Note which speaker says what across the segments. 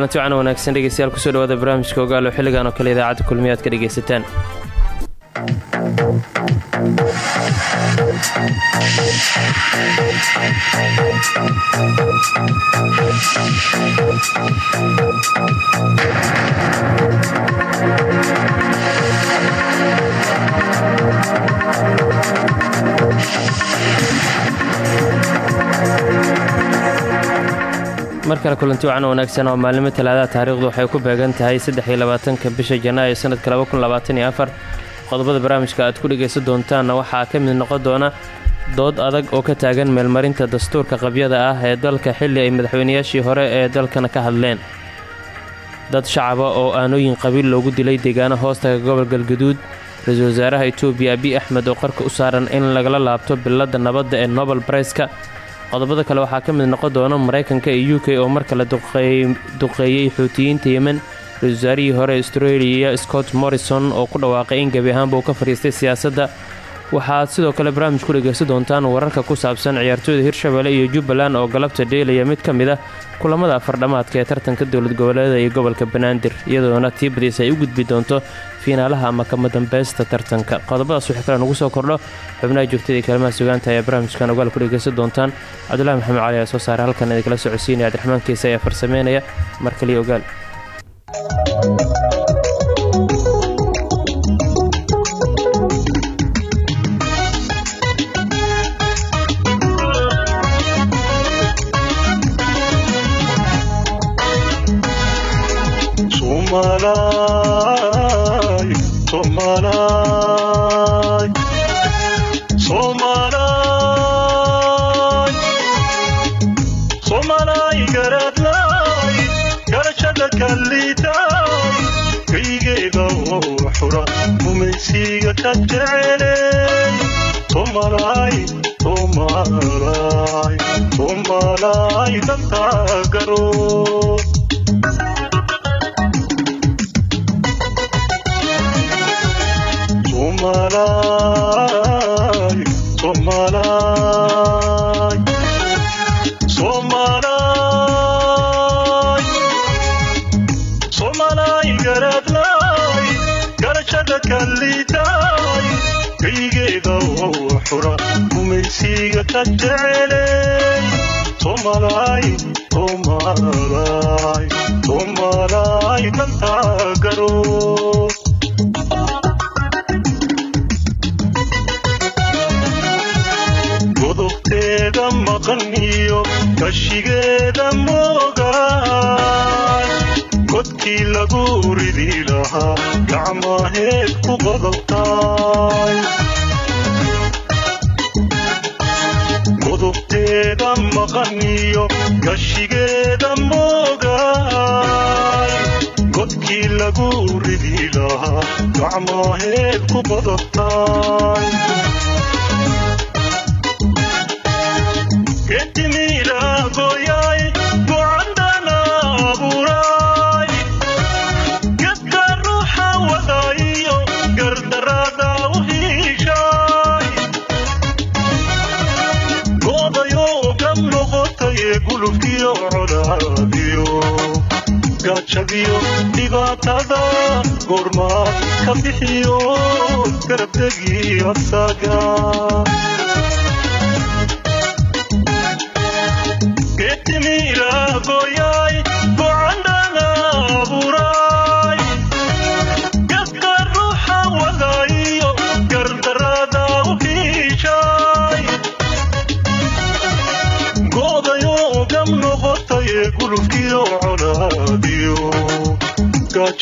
Speaker 1: kulanti wacan wanaagsan dhegeystayaal ku soo dhawaada barnaamijka ogaal oo xilligan oo kale idaacadda kulmiya aad ka dhegaysataan mar kulanti wacan wanaagsan oo maalimo talaadaha taariikhdu waxay ku beegan tahay labaatanka bisha janaayo sanadka laba kun labaatan afar. Qodobada barnaamijka aad ku dhegaysan doontaanna waxaa ka mid noqon doona dood adag oo ka taagan meelmarinta dastuurka qabyada ah ee dalka xilli ay madaxweynayaashii hore ee dalkana ka hadleen. Dad shacaba oo aanooyin qabiil loogu dilay deegaano hoostaga gobol galgaduud ra'iisul wasaaraha etoobiya abiy axmed oo qarka u saaran in lagala laabto biladda nabadda ee nobel bareska qodobada kale waxaa ka mid noqon doona maraykanka iyo u k oo mar kale duqeeyey xuutiyiinta yemen ra'isul hore australia scott morrison oo ku dhawaaqay in gebi ahaanba uu ka fadhiistay siyaasadda. Waxaad sidoo kale barnaamij ku dhegaysan doontaan wararka ku saabsan ciyaartooyda hirshabelle iyo jubbaland oo galabta dheelaya mid ka mid ah kulamada afardhamaadka ee tartanka dowlad goboleeda iyo gobolka banaadir iyadoona tii badiis ay u gudbi doonto fiinaalaha ama kama dambaysta tartanka. Qodobadaas wixii kale nugu soo kordho xubnaha joogtada iyo kalimaha sugaanta ayaa barnaamijkan ogaal ku dhegaysan doontaan. Cabdulahi maxamed cali ayaa soo saare halkan idinkala socodsiinaya. Cabdiraxmaan kiise ayaa farsameynaya. Mar kaliya ogaal jabiyo dhibaatada goormaad ka bixiyo garabdegi asaaga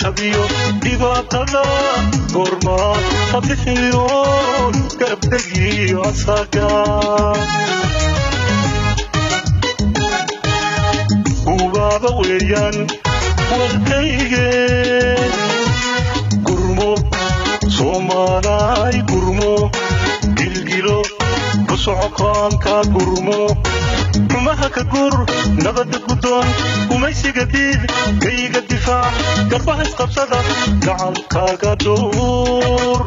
Speaker 1: jabiyo dhibaatada goormaad ha bixiyo garabtegiyo asaga ubaaba weeyaan waqtayge gurmo soomaalaay gurmo dilgilo ku socokaanka gurmo xumaha ka gur nabada adoon gumaysiga diid gayga difaac garbaha isqabsada gacalkaaga dhuur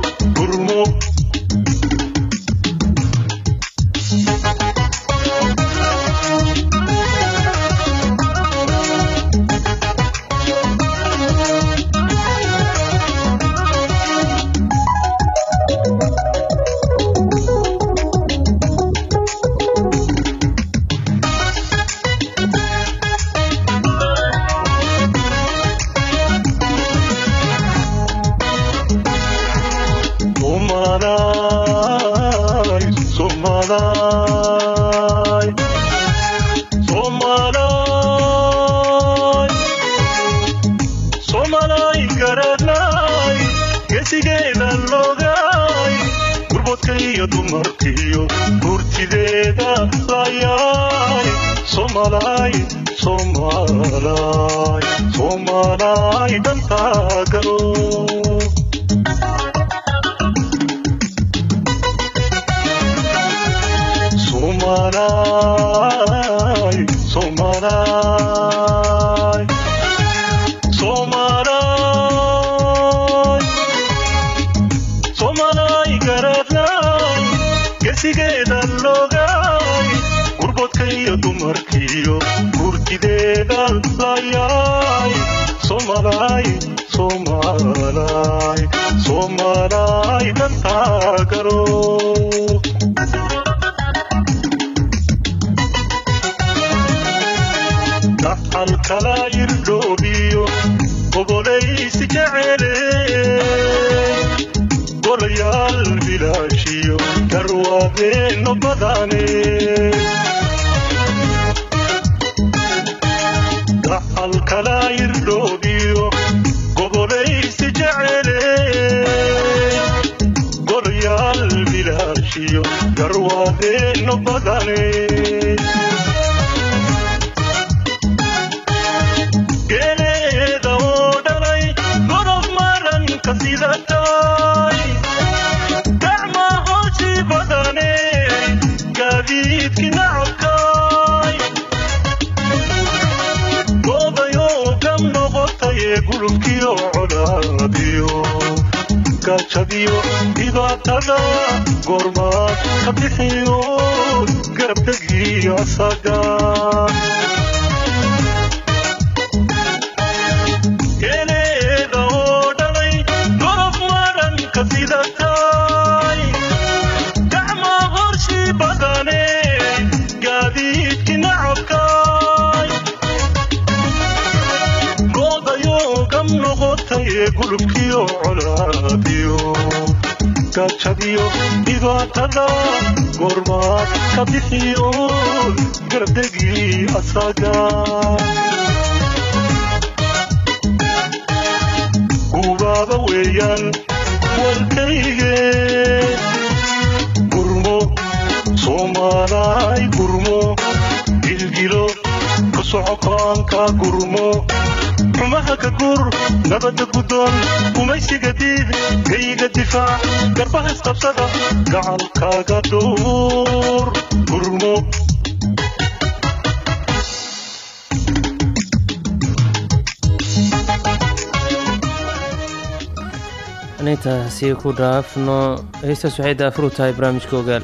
Speaker 1: somalay garwaabeeno badane dhaxalkala irdhoobiyo gobolaysi jecele. Golayaal bilaashiyo garwaabeeno badane dhibaatada goormaad ka bixiyo garabdegii asaga gubaaba weeyaan warkayge gurmo soomaalay gurmo gilgilo ku socokaanka gurmo xumaha ka gur nabadda guddoon gumaysiga diid gayga difaac garbaha isqabsada gacalkaaga dhuur gurmo
Speaker 2: intaasi ku dhaafno heystaas waxay daafur u tahay barnaamijka ogaal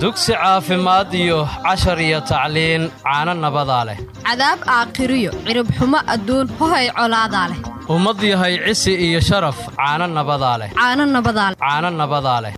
Speaker 3: dugsi caafimaad iyo cashar iyo tacliin caano nabadaa leh.
Speaker 4: Cadaab aakhiriyo ciribxumo adduun hohay colaadaa leh.
Speaker 3: Ummad yahay cisi iyo sharaf caano nabadaa leh.
Speaker 4: Caano nabadaa leh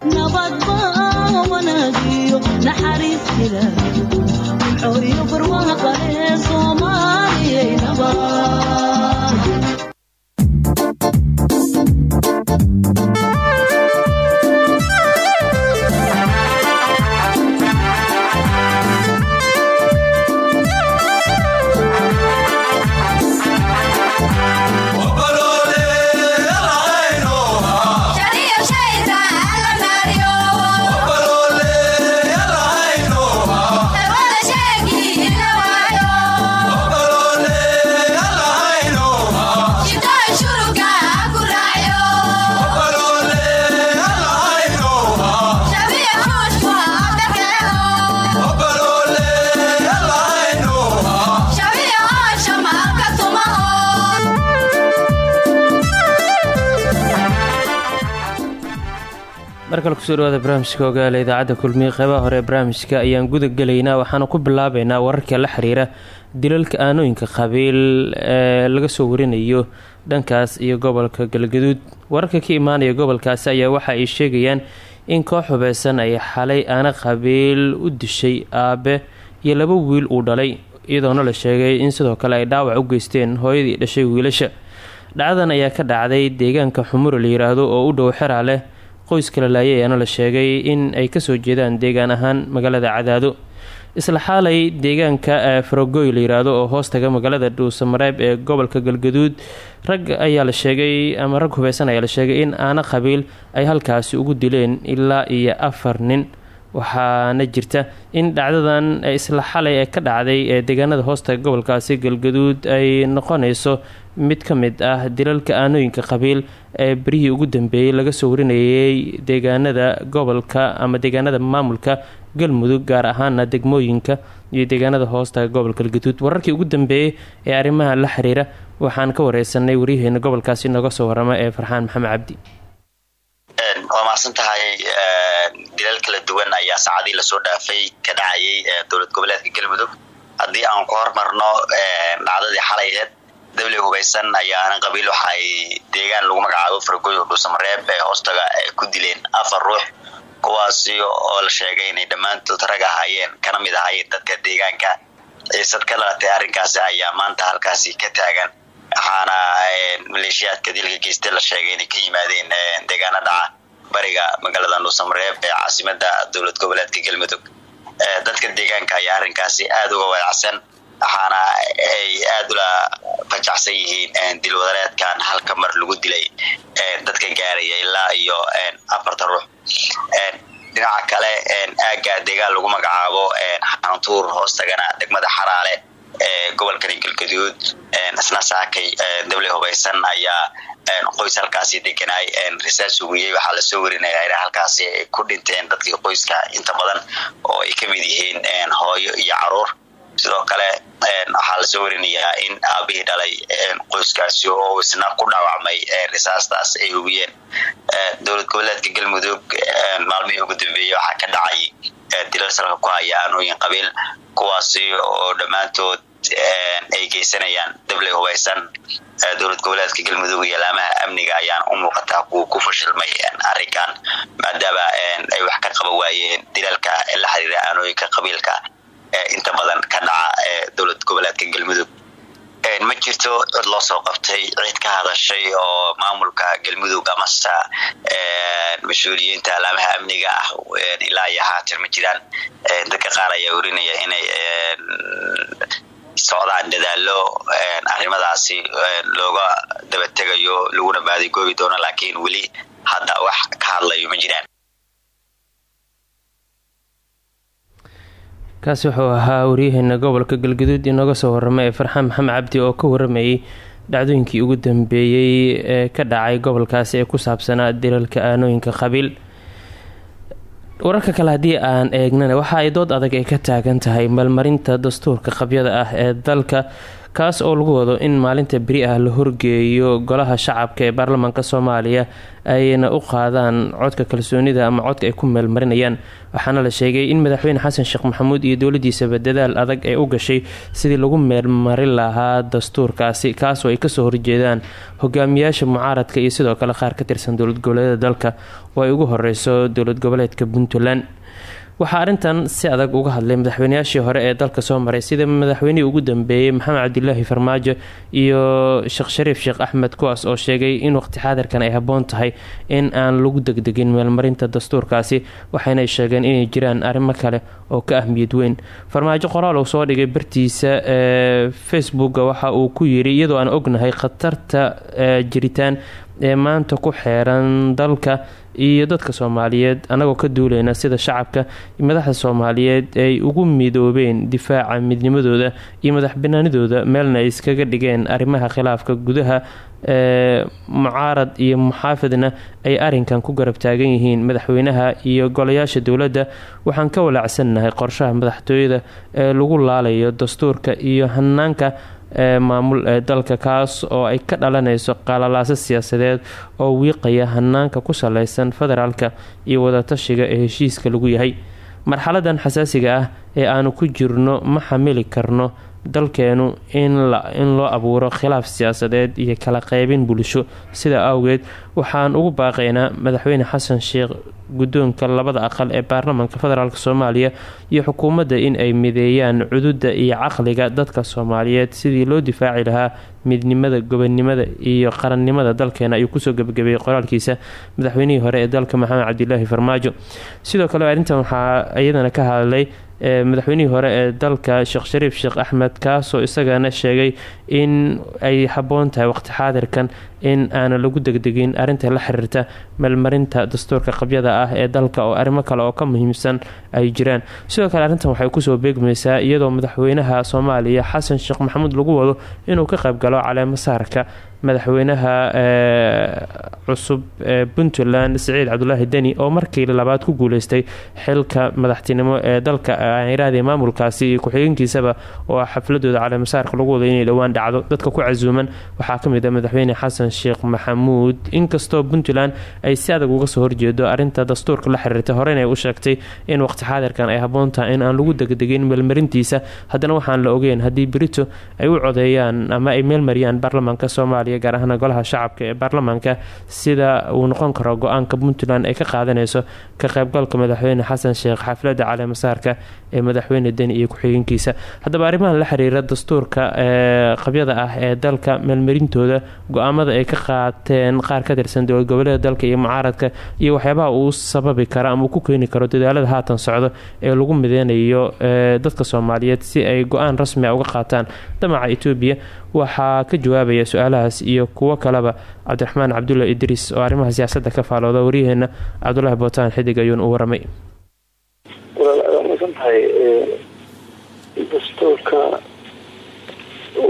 Speaker 2: markale ku soo dhawaada barnaamijka ogaala idaacadda kulmiye qeybaha hore barnaamijka ayaan guda gelaynaa waxaana ku bilaabeynaa wararka la xiriira dilalka aanooyinka qabiil ee laga soo warinayo dhankaas iyo gobolka galgaduud. Wararka ka imaanaya gobolkaasi ayaa waxa ay sheegayaan in koox hubeysan ay xalay aana qabiil u dishay aabe iyo laba wiil uu dhalay iyadoona la sheegay in sidoo kale ay dhaawac u geysteen hooyadii dhashay wiilasha. Dhacdadan ayaa ka dhacday deegaanka xumuro la yiraahdo oo u dhow xeraa leh qoys kala laayay ayaana la sheegay in ay ka soo jeedaan deegaan ahaan magaalada cadaado. Isla xaalay deegaanka farogoy la yiraahdo oo hoostaga magaalada dhuusamareeb ee gobolka galgaduud rag ayaa la sheegay ama rag hubeysan ayaa la sheegay in aana qabiil ay halkaasi ugu dileen ilaa iyo afar nin. Waxaana jirta in dhacdadan isla xalay ka dhacday ee deegaanada hoostaga gobolkaasi galgaduud ay noqonayso mid ka mid ah dilalka aanooyinka qabiil ee berihii ugu dambeeyey laga soo warinayay deegaanada gobolka ama deegaanada maamulka galmudug gaar ahaana degmooyinka iyo deegaanada hoostaga gobolka galgaduud wararkii ugu dambeeyey ee arrimaha la xiriira waxaan ka wareysanay waryaheena gobolkaasi nooga soo warama ee farxaan maxamed cabdi.
Speaker 5: Waa mahadsan tahay dilal kala duwan ayaa saacadii la soo dhaafay ka dhacayay dowlad goboleedka galmudug. Haddii aan ku hormarno dhacdadii xalayeed dawli hubeysan ayaana qabiil waxa ay deegaan lagu magacaabo fargoy oo dhuusamareeb ee hoostaga ay ku dileen afar ruux kuwaasi oo la sheegay inay dhammaantood rag ahaayeen kana mid ahaayeen dadka deegaanka. Ciisad ka dhalatay arrinkaasi ayaa maanta halkaasi ka taagan. Waxaana maleeshiyaadka dilka geysta la sheegay inay ka yimaadeen deegaana dhaca bariga magaalada dhuusamareeb ee caasimada dowlad goboleedka galmudug. Dadka deegaanka ayaa arrinkaasi aada uga wadacsan waxaana ay aada ula fajacsan yihiin dilwadareedkan halka mar lagu dilay dadka gaaraya ilaa iyo afarta ruux. Dhinaca kale aaga deegaan lagu magacaabo xantuur hoostagana degmada xaraale ee gobolkani galgaduud isna saakay dawle hubeysan ayaa qoys halkaasi deganaay risaas sugiyey waxaa la soo warinaya in halkaasi ay ku dhinteen dadkii qoyska inta badan oo ay ka mid yihiin hooyo iyo carruur sidoo kale waxaa la soo warinayaa in aabihii dhalay qoyskaasi oo isna ku dhaawacmay risaastaas ay hubiyeen. Dowlad goboleedka galmudug maalmihii ugu dambeeyey waxaa ka dhacay dilal salka ku haya aanooyin qabiil kuwaasi oo dhammaantood ay geysanayaan dable hubeysan dowlad goboleedka galmudug iyo laamaha amniga ayaan u muuqataa kuwa ku fashilmay arrinkan maadaama ay wax ka qaba waayeen dilalka la xiriira aanooyinka qabiilka inta badan ka dhaca dowlad goboleedka galmudug. Ma jirto cid loo soo qabtay cid ka hadashay oo maamulka galmudug amase mas'uuliyiinta alaamaha amniga ah ilaa iyo haatan ma jiraan. Dadka qaar ayaa warinaya inay socdaan dadaalo arrimadaasi looga dabategayo laguna baadigoobi doono laakiin weli hadda wax ka hadlayo ma jiraan
Speaker 2: kaasi wuxuu ahaa waryaheena gobolka galgaduud inooga soo warama ee farxaan maxamed cabdi oo ka waramayay dhacdooyinkii ugu dambeeyey ee ka dhacay gobolkaasi ee ku saabsanaa dilalka aanooyinka qabiil. Wararka kale haddii aan eegnana waxa ay dood adag ay ka taagan tahay maalmarinta dastuurka qabyada ah ee dalka kaas oo lagu wado in maalinta beri ah la horgeeyo golaha shacabka ee baarlamaanka soomaaliya ayna u qaadaan codka kalsoonida ama codka ay ku meelmarinayaan waxaana la sheegay in madaxweyne xasan sheekh maxamuud iyo dowladiisaba dadaal adag ay u gashay sidii lagu meelmarin lahaa dastuurkaasi kaasoo ay ka soo horjeedaan hogaamiyaasha mucaaradka iyo sidoo kale qaar ka tirsan dowlad goboleeda dalka. Oo ay ugu horeyso dowlad goboleedka puntland waxaa arrintan si adag uga hadlay madaxweynayaashii hore ee dalka soo maray sida madaxweynihii ugu dambeeyey maxamed cabdilaahi farmaajo iyo sheekh shariif sheekh axmed kuwaas oo sheegay in waqti xaadirkan ay habboon tahay in aan lagu degdegin meelmarinta dastuurkaasi waxayna sheegeen inay jiraan arrimo kale oo ka ahmiyad weyn. Farmaajo qoraal uu soo dhigay bartiisa ee facebooka waxa uu ku yiri iyadoo aan ognahay khatarta jiritaan ee maanta ku xeeran dalka iyo dadka soomaaliyeed annagoo ka duuleyna sida shacabka madaxda soomaaliyeed ay ugu midoobeen difaaca midnimadooda iyo madax banaanidooda meelna ay iskaga dhigeen arrimaha khilaafka gudaha ee mucaarad iyo muxaafidna ay arinkan ku garab taagan yihiin madaxweynaha iyo golayaasha dowladda. Waxaan ka walaacsannahay qorshaha madaxtooyada ee lagu laalayo dastuurka iyo hanaanka ee maamul ee dalka kaas oo ay ka dhalanayso qalalaaso siyaasadeed oo wiiqaya hanaanka ku saleysan federaalka iyo wadatashiga ee heshiiska lagu yahay. Marxaladan xasaasiga ah ee aanu ku jirno ma xamili karno dalkeenu in loo abuuro khilaaf siyaasadeed iyo kala qeybin bulsho. Sida awgeed waxaan ugu baaqaynaa madaxweyne xasan sheekh guddoonka labada aqal ee baarlamaanka federaalk soomaaliya iyo xukuumadda in ay mideeyaan cududa iyo caqliga dadka soomaaliyeed. Sidii loo difaaci lahaa midnimada gobonnimada iyo qarannimada dalkeena ayuu ku soo gebagabeeyey qoraalkiisa madaxweynihii hore ee dalka maxamed cabdilaahi farmaajo. Sidoo kale arrintan waxaa iyadana ka hadlay madaxweynihii hore ee dalka sheekh shariif sheekh axmed kaasoo isagana sheegay in ay habboon tahay waqti xaadirkan in aana lagu degdegin arrinta la xiriirta meelmarinta dastuurka qabyada ah ee dalka oo arrimo kale oo ka muhiimsan ay jiraan. Sidoo kale arrintan waxay ku soo beegmaysaa iyadoo madaxweynaha soomaaliya xasan sheekh maxamuud lagu wado inuu ka qayb galo caleemo saarka madaxweynaha cusub ee puntland siciid cabdulaahi deni oo markii labaad ku guuleystay xilka madaxtinimo ee dalka iraahday maamulkaasi iyo ku-xigeenkiisaba oo xafladooda caleemasaarka lagu wado inay dhowaan dhacdo dadka ku casuuman. Waxaa ka mid a madaxweyne xasan sheekh maxamuud. Inkastoo puntland ay si adag uga soo horjeedo arinta dastuurka la xiriirtay horena u sheegtay in waqti xaadirkan ay habboon tahay in aan lagu degdegin meelmarintiisa haddana waxaan la ogeyn haddii berito ay u codeeyaan ama ay meelmariyaan baarlamaanka soomaaliya gaar ahaan golaha shacabka ee baarlamaanka sida uu noqon karo go'aanka puntland ay ka qaadanayso ka qaybgalka madaxweyne xasan sheekh xafladda caleemasaarka ee madaxweyne deni iyo ku-xigeenkiisa. Haddaba arrimahan la xiriira dastuurka ee qabyada ah ee dalka meelmarintooda go'aamada ay ka qaateen qaar ka tirsan dowlad dalka iyo mucaaradka iyo waxyaabaha uu sababi karo ama uu ku keeni karo dadaalada haatan socdo ee lagu mideynayo dadka soomaaliyeed si ay go'aan rasmi a uga qaataan damaca etoobiya waxaa ka jawaabaya su'aalahaas iyo kuwo kaleba cabdiraxmaan cabdulla idriis oo arrimaha siyaasadda ka faalooda waryaheena cabdulaahi bootaan xidig ayuun u waramay.
Speaker 6: Dastuurka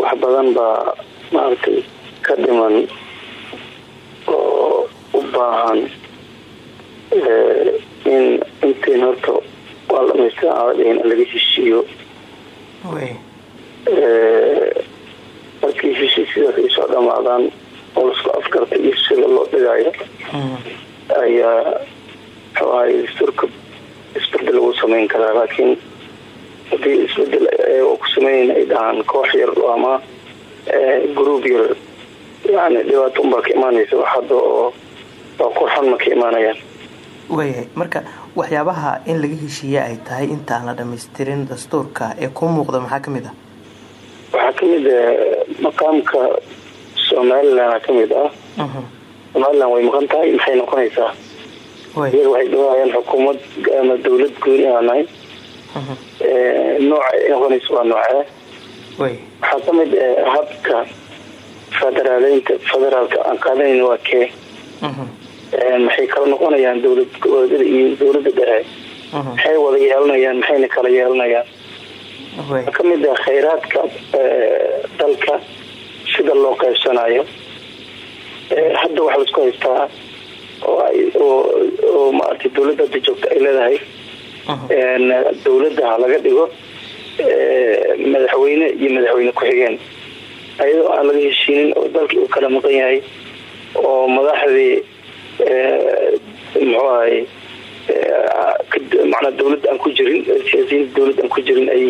Speaker 6: wax badan baa maaragtay ka dhiman oo u baahan in intiin horta waa dhamaystir aan la dhihin laga heshiiyo markii heshiisyadaas ay soo dhamaadaan oo lasku afgarta iyo sida loo dhigaayo ayaa muxuu ahay dastuurka isbeddel lagu samayn karaa. Laakiin haddii isbeddel ku sameyn ay dhahaan koox yar ama group yar yani dhibaato unbaa ka imaanaysa wax hadda oo waa qurxan ma ka imaanayaan.
Speaker 7: Waayahay marka waxyaabaha in laga heshiiye ay tahay intaan la dhamaystirin dastuurka ee kuu muuqda maxaa ka mid ah
Speaker 6: waxaa ka mid maqaamka somalilan ka mid ah. Somalilan way maqan tahay maxay noqonaysaa? Iyaga waxay dhawaayaan xukuumad ama dawlad gooni aan nahay nooca ay noqonaysa waa noocee waxaa ka mid habka federaaleynta federaalka aan qaadanayn waa kee maxay kala noqonayaan dowlad goboleedyada iyo dowladda dhexe? Maxay wada yeelanayaan maxayna kala yeelanayaan ka mid ah khayraadka dalka sida loo qaybsanayo hadda waxaa la isku haystaa oo ay oo maaragtay dowladda hadda joogta ay leedahay dowladda ha laga dhigo madaxweyne iyo madaxweyne ku-xigeen ayadoo aan laga heshiinin oo dalkii uu kala maqan yahay oo madaxdii muxuu ahay macnaa dawladda aan ku jirin siyaasiyiinta dawladda aan ku jirin ay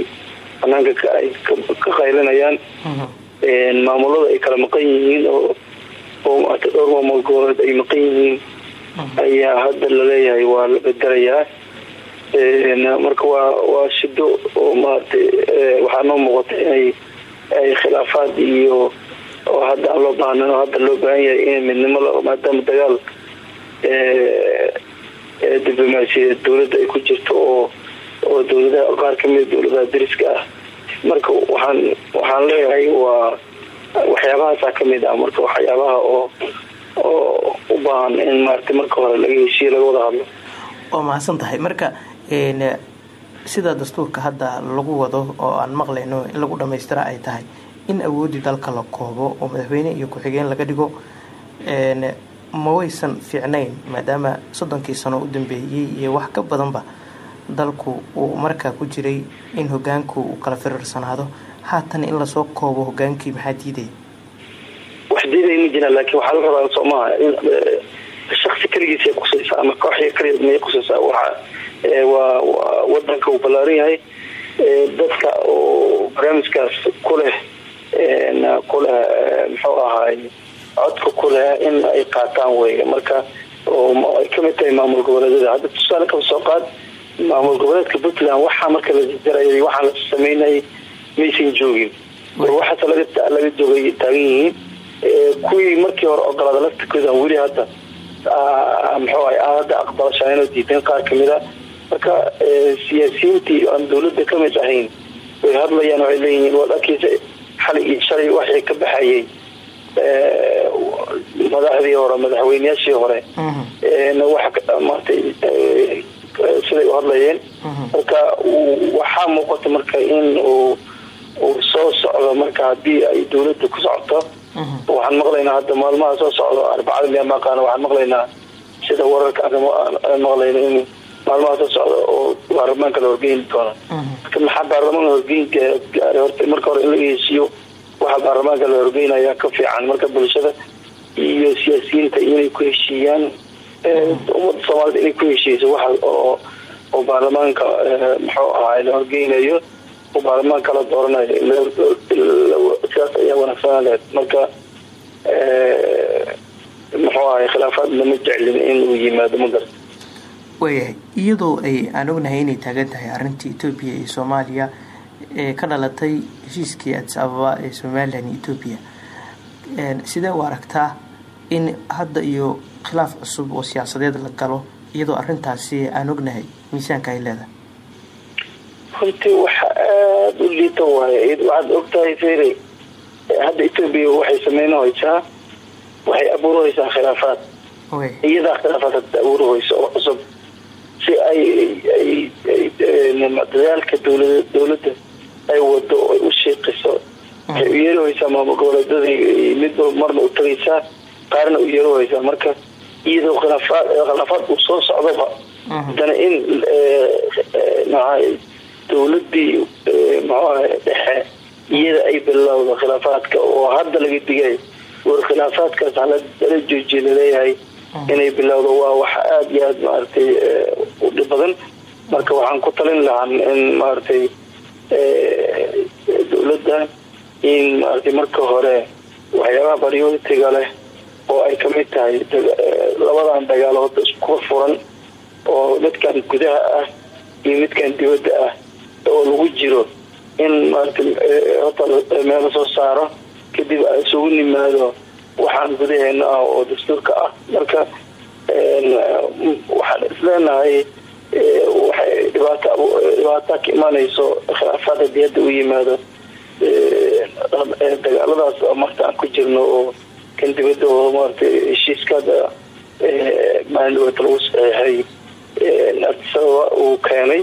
Speaker 6: banaanka ay ka qaylinayaan maamulada ay kala maqan yihiin oo oo maarata dhowr maamul goboleed ay maqan yihiin. Ayaa hadda la leeyahay waa la bedelayaa marka waa waa shido oo maaragtay waxaa noo muuqata inay ay khilaafaad iyo oo hadda aan loo baahnan oo hadda loo baahan yahay in midnimo maadaama dagaal diblomaasiyadeed dowladda ay ku jirto oo oo dowladaha qaar kamida dowladaha dariska ah. Marka waxaan waxaan leeyahay waa waxyaabahaasa ka mid ah. Marka waxyaabaha oo oo u baahan in maarata marka hore laga heshiiyo laga wada hadlo.
Speaker 7: Waa mahadsan tahay. Marka sida dastuurka hadda lagu wado oo aan maqlayno in lagu dhamaystira ay tahay in awoodii dalka la koobo oo madaxweyne iyo ku-xigeen laga dhigo ma waysan fiicnayn maadaama soddonkii sano u dambeeyey iyo wax ka badanba dalku uu markaa ku jiray in hogaanku uu kala firiirsanaado haatan in la soo koobo hogaankii maxaa diidaya
Speaker 6: wax diiday ma jiraan laakiin waxaa la rabaa soomaha in shaksi keligiisay qusaysaa ama kooxya miyay qusaysaa waxa waa wadanka uu ballaaran yahay. Dadka oo barnaamijkaas ku leh kuleh muxuu ahaay codka kuleh in ay qaataan wey marka oo ay ka mid tahay maamul goboleedyada hadda tusaale kaba soo qaad maamul goboleedka puntland waxaa marka la jarayay waxaa la sameynayay maysan joogin waxaase laga joogay taagan yihiin kuwii markii hore ogolaada laftikooda weli hadda muxuu ahay aan hadda aqbalashaan oo diideen qaar ka mid a marka siyaasiyiintii aan dawladda ka mid ahayn way hadlayaan waxay leeyihiin waad arkeysa xalay iyo shalay waxay ka baxayay madaxdii hore madaxweyneyaashii hore maartay siday u hadlayeen. Marka waxaa muuqata marka in uu uu soo socdo marka haddii ay dawladda ku socoto. Waxaan maqlaynaa hadda maalmaha soo socdo arbacada miya maqaana waxaan maqlaynaa sida wararka aan maqlayno in maalmaha soo socda oo baarlamaanka la horgeyni doono. Marka maxaa baarlamaanka horgeyn gaaray horta marka hore in laga heshiiyo waxaa baarlamaanka la horgeynaya ka fiican. Marka bulshada iyo siyaasiyiinta inay ku heshiiyaan ummadda soomaalida inay ku heshiiyso waxa oo baarlamaanka muxuu ahaa la horgeynayo oo baarlamaanka la dooranayo. Sidaas ayaa wanaagsanaa lehed. Marka muxuu ahay khilaafaad lama jeclin in uu yimaado ma garta
Speaker 7: waayahay iyadoo ay aan ognahay inay taagan tahay arrintii etoobiya iyo soomaaliya ee ka dhalatay heshiiskii adis ababa ee somalilan iyo etoobiya sidee u aragtaa in hadda iyo khilaaf cusub oo siyaasadeed la galo iyadoo arintaasi aan ognahay miisaanka ay leedahay.
Speaker 6: Runtii waxa aada u liita waaye waxaad ogtahay fere hadda etoobiya waxay sameynahaysaa waxay abuurahaysaa khilaafaad. Iyadaa khilaafaad hadda abuurahaysa oo cusub si ay dadaalka dowlad dawladda ay wado ay u shiiqiso waxay u yeerahaysaa maamul goboleedyada mid marna u tagaysaa qaarna u yeerahaysaa marka iyadoo khilaafaad khilaafaad uu soo socdaba haddana in dawladii muxuaha dhexe iyada ay bilowdo khilaafaadka oo hadda laga digay war khilaafaadkaas hala joojiye la leeyahay inay bilowdo waa wax aada iyo aada maaragtay u dhib badan. Marka waxaan ku talin lahaa in maaragtay dawladda in maaragtay marka hore waxyaabaha baryotiga leh oo ay ka mid tahay labadan dagaalood iskuga furan oo midkan gudaha ah iyo midkan dibadda ah oo lagu jiro in maaragtay horta meelo soo saaro kadib a isugu nimaado waxaan gudaheena ah oo dastuurka ah. Marka waxaan isleenahay waxay dhibaata ka imaanayso khilaafaad haddii hadda u yimaado dagaaladaas marta aan ku jirno oo kan dibadda oo maaragtay heshiiskaada maalin dhaweeta lagu saxeexay adisababa uu keenay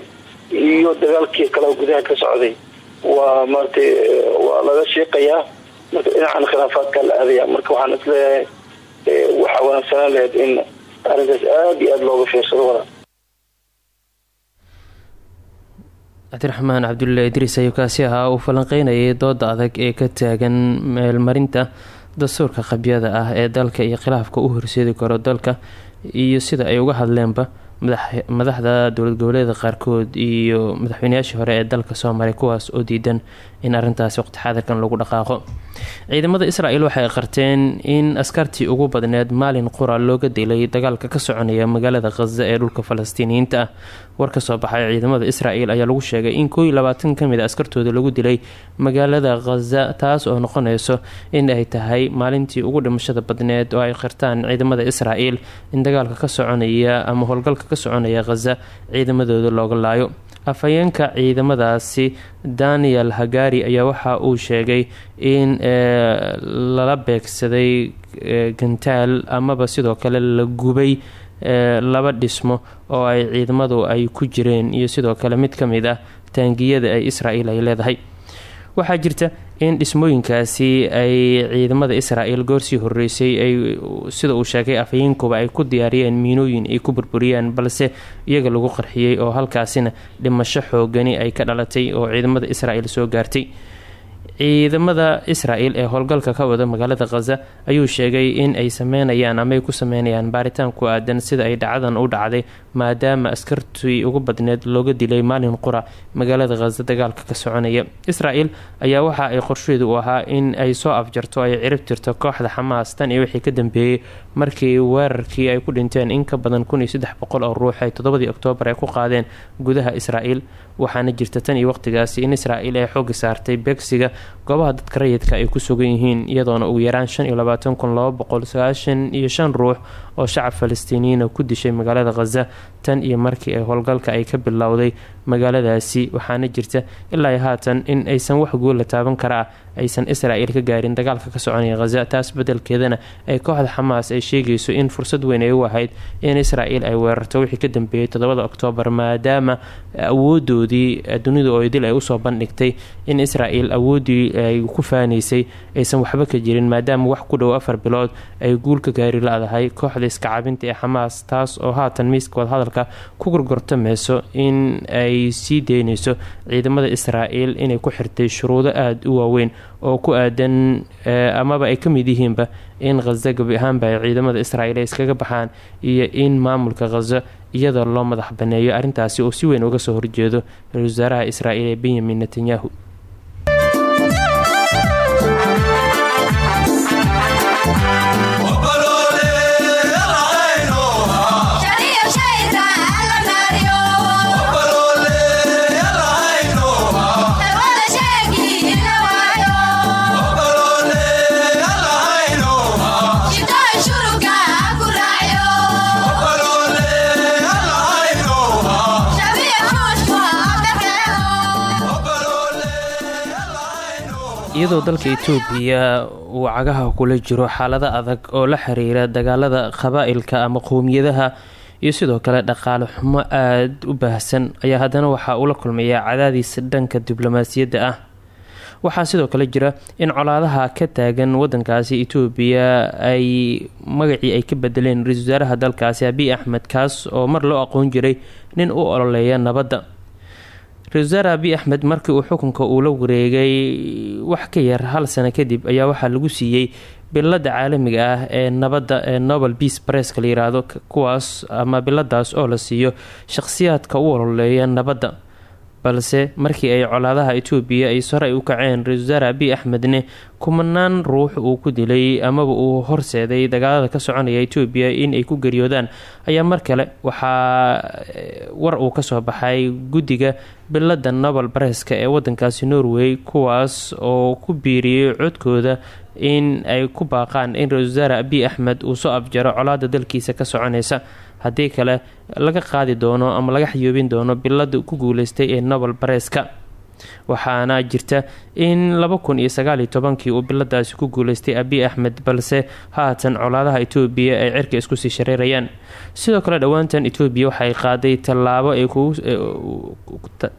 Speaker 6: iyo dagaalkii kale gudaha ka socday waa maaragtay waa laga shiiqayaa marka dhinacan khilaafaadka la aadaya marka waxaan is leeyahay waxaa wanaagsanaan lahayd in arrintaas aada iyo aada looga fiirsado wada
Speaker 2: cabdiraxmaan cabdulle idriis ayuu kaasi ahaa uu falanqeynayay dooda adag ee ka taagan meelmarinta dastuurka qabyada ah ee dalka iyo khilaafka u horseedi karo dalka iyo sida ay uga hadleenba madaxda dowlad goboleeda qaarkood iyo madaxweynayaashii hore ee dalka soo maray kuwaas oo diidan in arintaasi waqti xaadirkan lagu dhaqaaqo ciidamada israel waxay qarteen in askartii ugu badneed maalin qura looga dilay dagaalka ka soconaya magaalada khaza ee dhulka falastiiniyiinta ah. Soo baxay ciidamada israel ayaa lagu sheegay in kooiyo labaatan ka mid a askartooda lagu dilay magaalada khaza taas oo noqonayso in ay tahay maalintii ugu dhimashada badneed oo ay qirtaan ciidamada israel in dagaalka ka soconaya ama howlgalka ka soconaya khaza ciidamadooda looga laayo afhayeenka ciidamadaasi daniel hagari ayaa waxa uu sheegay in lala beegsaday gantaal amaba sidoo kale la gubay laba dhismo oo ay ciidamadu ay ku jireen. Iyo sidoo kale mid ka mid ah taangiyada ay israel ay leedahay waxaa jirta in dhismooyinkaasi ay ciidamada israel goorsii horeysay ay sida uu sheegay afhayeenkuba ay ku diyaariyeen miinooyin ay ku burburiyeen balse iyaga lagu qarxiyey oo halkaasina dhimasho xoogani ay ka dhalatay oo ciidamada israel soo gaartay ciidamada israel ee howlgalka ka wada magaalada khaza ayuu sheegay in ay sameynayaan ama ay ku sameynayaan baaritaan ku aadan sida ay dhacdadan u dhacday maadaama askartii ugu badneed looga dilay maalin qura magaalada khaza dagaalka ka soconaya. Israel ayaa waxa ay qorsheedu u ahaa in ay soo afjarto ay cirib tirto kooxda xamaas tan iyo wixii ka dambeeyey markii weerarkii ay ku dhinteen in ka badan kun iyo saddex boqol oo ruux ay toddobadii oktoobar ay ku qaadeen gudaha israel waxaana jirta tan iyo waqtigaasi in israel ay xoogi saartay beegsiga goobaha dadka rayidka ay ku sugan yihiin iyadoona ugu yaraan shan iyo labaatan kun laba boqol sagaashan iyo shan ruux oo shacab falastiiniyiina ku dishay magaalada khaza tan iyo markii ay howlgalka ay ka bilowday magaaladaasi waxaana jirta ilaa haatan in aysan wax guula taaban kara ah aysan israel ka gaarin dagaalka ka soconaya khaza taas bedelkeedana ay kooxda xamaas ay sheegayso in fursad weyn ay u ahayd in israel ay weerarto wixii ka dambeeyay toddobada oktoobar maadaama awoodoodii dunida oo idil ay u soo bandhigtay in israel awoodii ay ku faanaysay aysan waxba ka jirin maadaama wax ku dhow afar bilood ay guul ka gaari la-dahay kooxda iska cabinta ee xamaas taas oo haatan miiska wadahadalka ku gorgortameyso in ay sii deyneyso ciidamada israel inay ku xirtay shuruudo aada u waaweyn oo ku aadan amaba ay ka mid yihiinba in khaza gabi ahaanba ay ciidamada israel ay iskaga baxaan iyo in maamulka khaza iyadoo loo madax baneeyo arrintaasi oo si weyn uga soo horjeedo ra'isul wasaaraha israel ee benyamin netanyahu iyadoo dalka itoobiya uu cagaha kula jiro xaalado adag oo la xiriira dagaalada qabaa-ilka ama qowmiyadaha iyo sidoo kale dhaqaale xumo aada u baahsan ayaa haddana waxaa uu la kulmayaa cadaadiis dhanka diblomaasiyadda ah. Waxaa sidoo kale jira in colaadaha ka taagan wadankaasi itoobiya ay magacii ay ka bedeleen ra'isul wasaaraha dalkaasi abiy axmed kaas oo mar loo aqoon jiray nin u ololeeya nabadda ra'isul wasaare abiy axmed markii uu xukunka uu la wareegay wax ka yar hal sano kadib ayaa waxaa lagu siiyey bilada caalamiga ah ee nabadda ee nobel beace bareska la kuwaas ama biladaas oo la siiyo shaqhsiyaadka u ololeeya nabadda balse markii ay colaadaha itoobiya ay sore ay u kaceen ra'isul wasaare abiy axmedne kumanaan ruux uu ku dilay amaba uu horseeday dagaalada ka soconaya itoobiya in ay ku geriyoodaan ayaa mar kale waxaa war uu ka soo baxay guddiga bilada nobel bareska ee wadankaasi norway kuwaas oo ku biiriyey codkooda in ay ku baaqaan in ra'isul wasaare abiy axmed uu soo afjaro colaada dalkiisa ka soconaysa haddii kale laga qaadi doono ama laga xayoobin doono bilada ku guuleystay ee nobel bareska waxaana jirta in laba kun iyo sagaaliyo tobankii uu biladaasi ku guuleystay abiy axmed balse haatan colaadaha itoobiya ay cirka isku sii shareerayaan. Sidoo kale dhowaantan itoobiya waxay qaaday tallaabo ay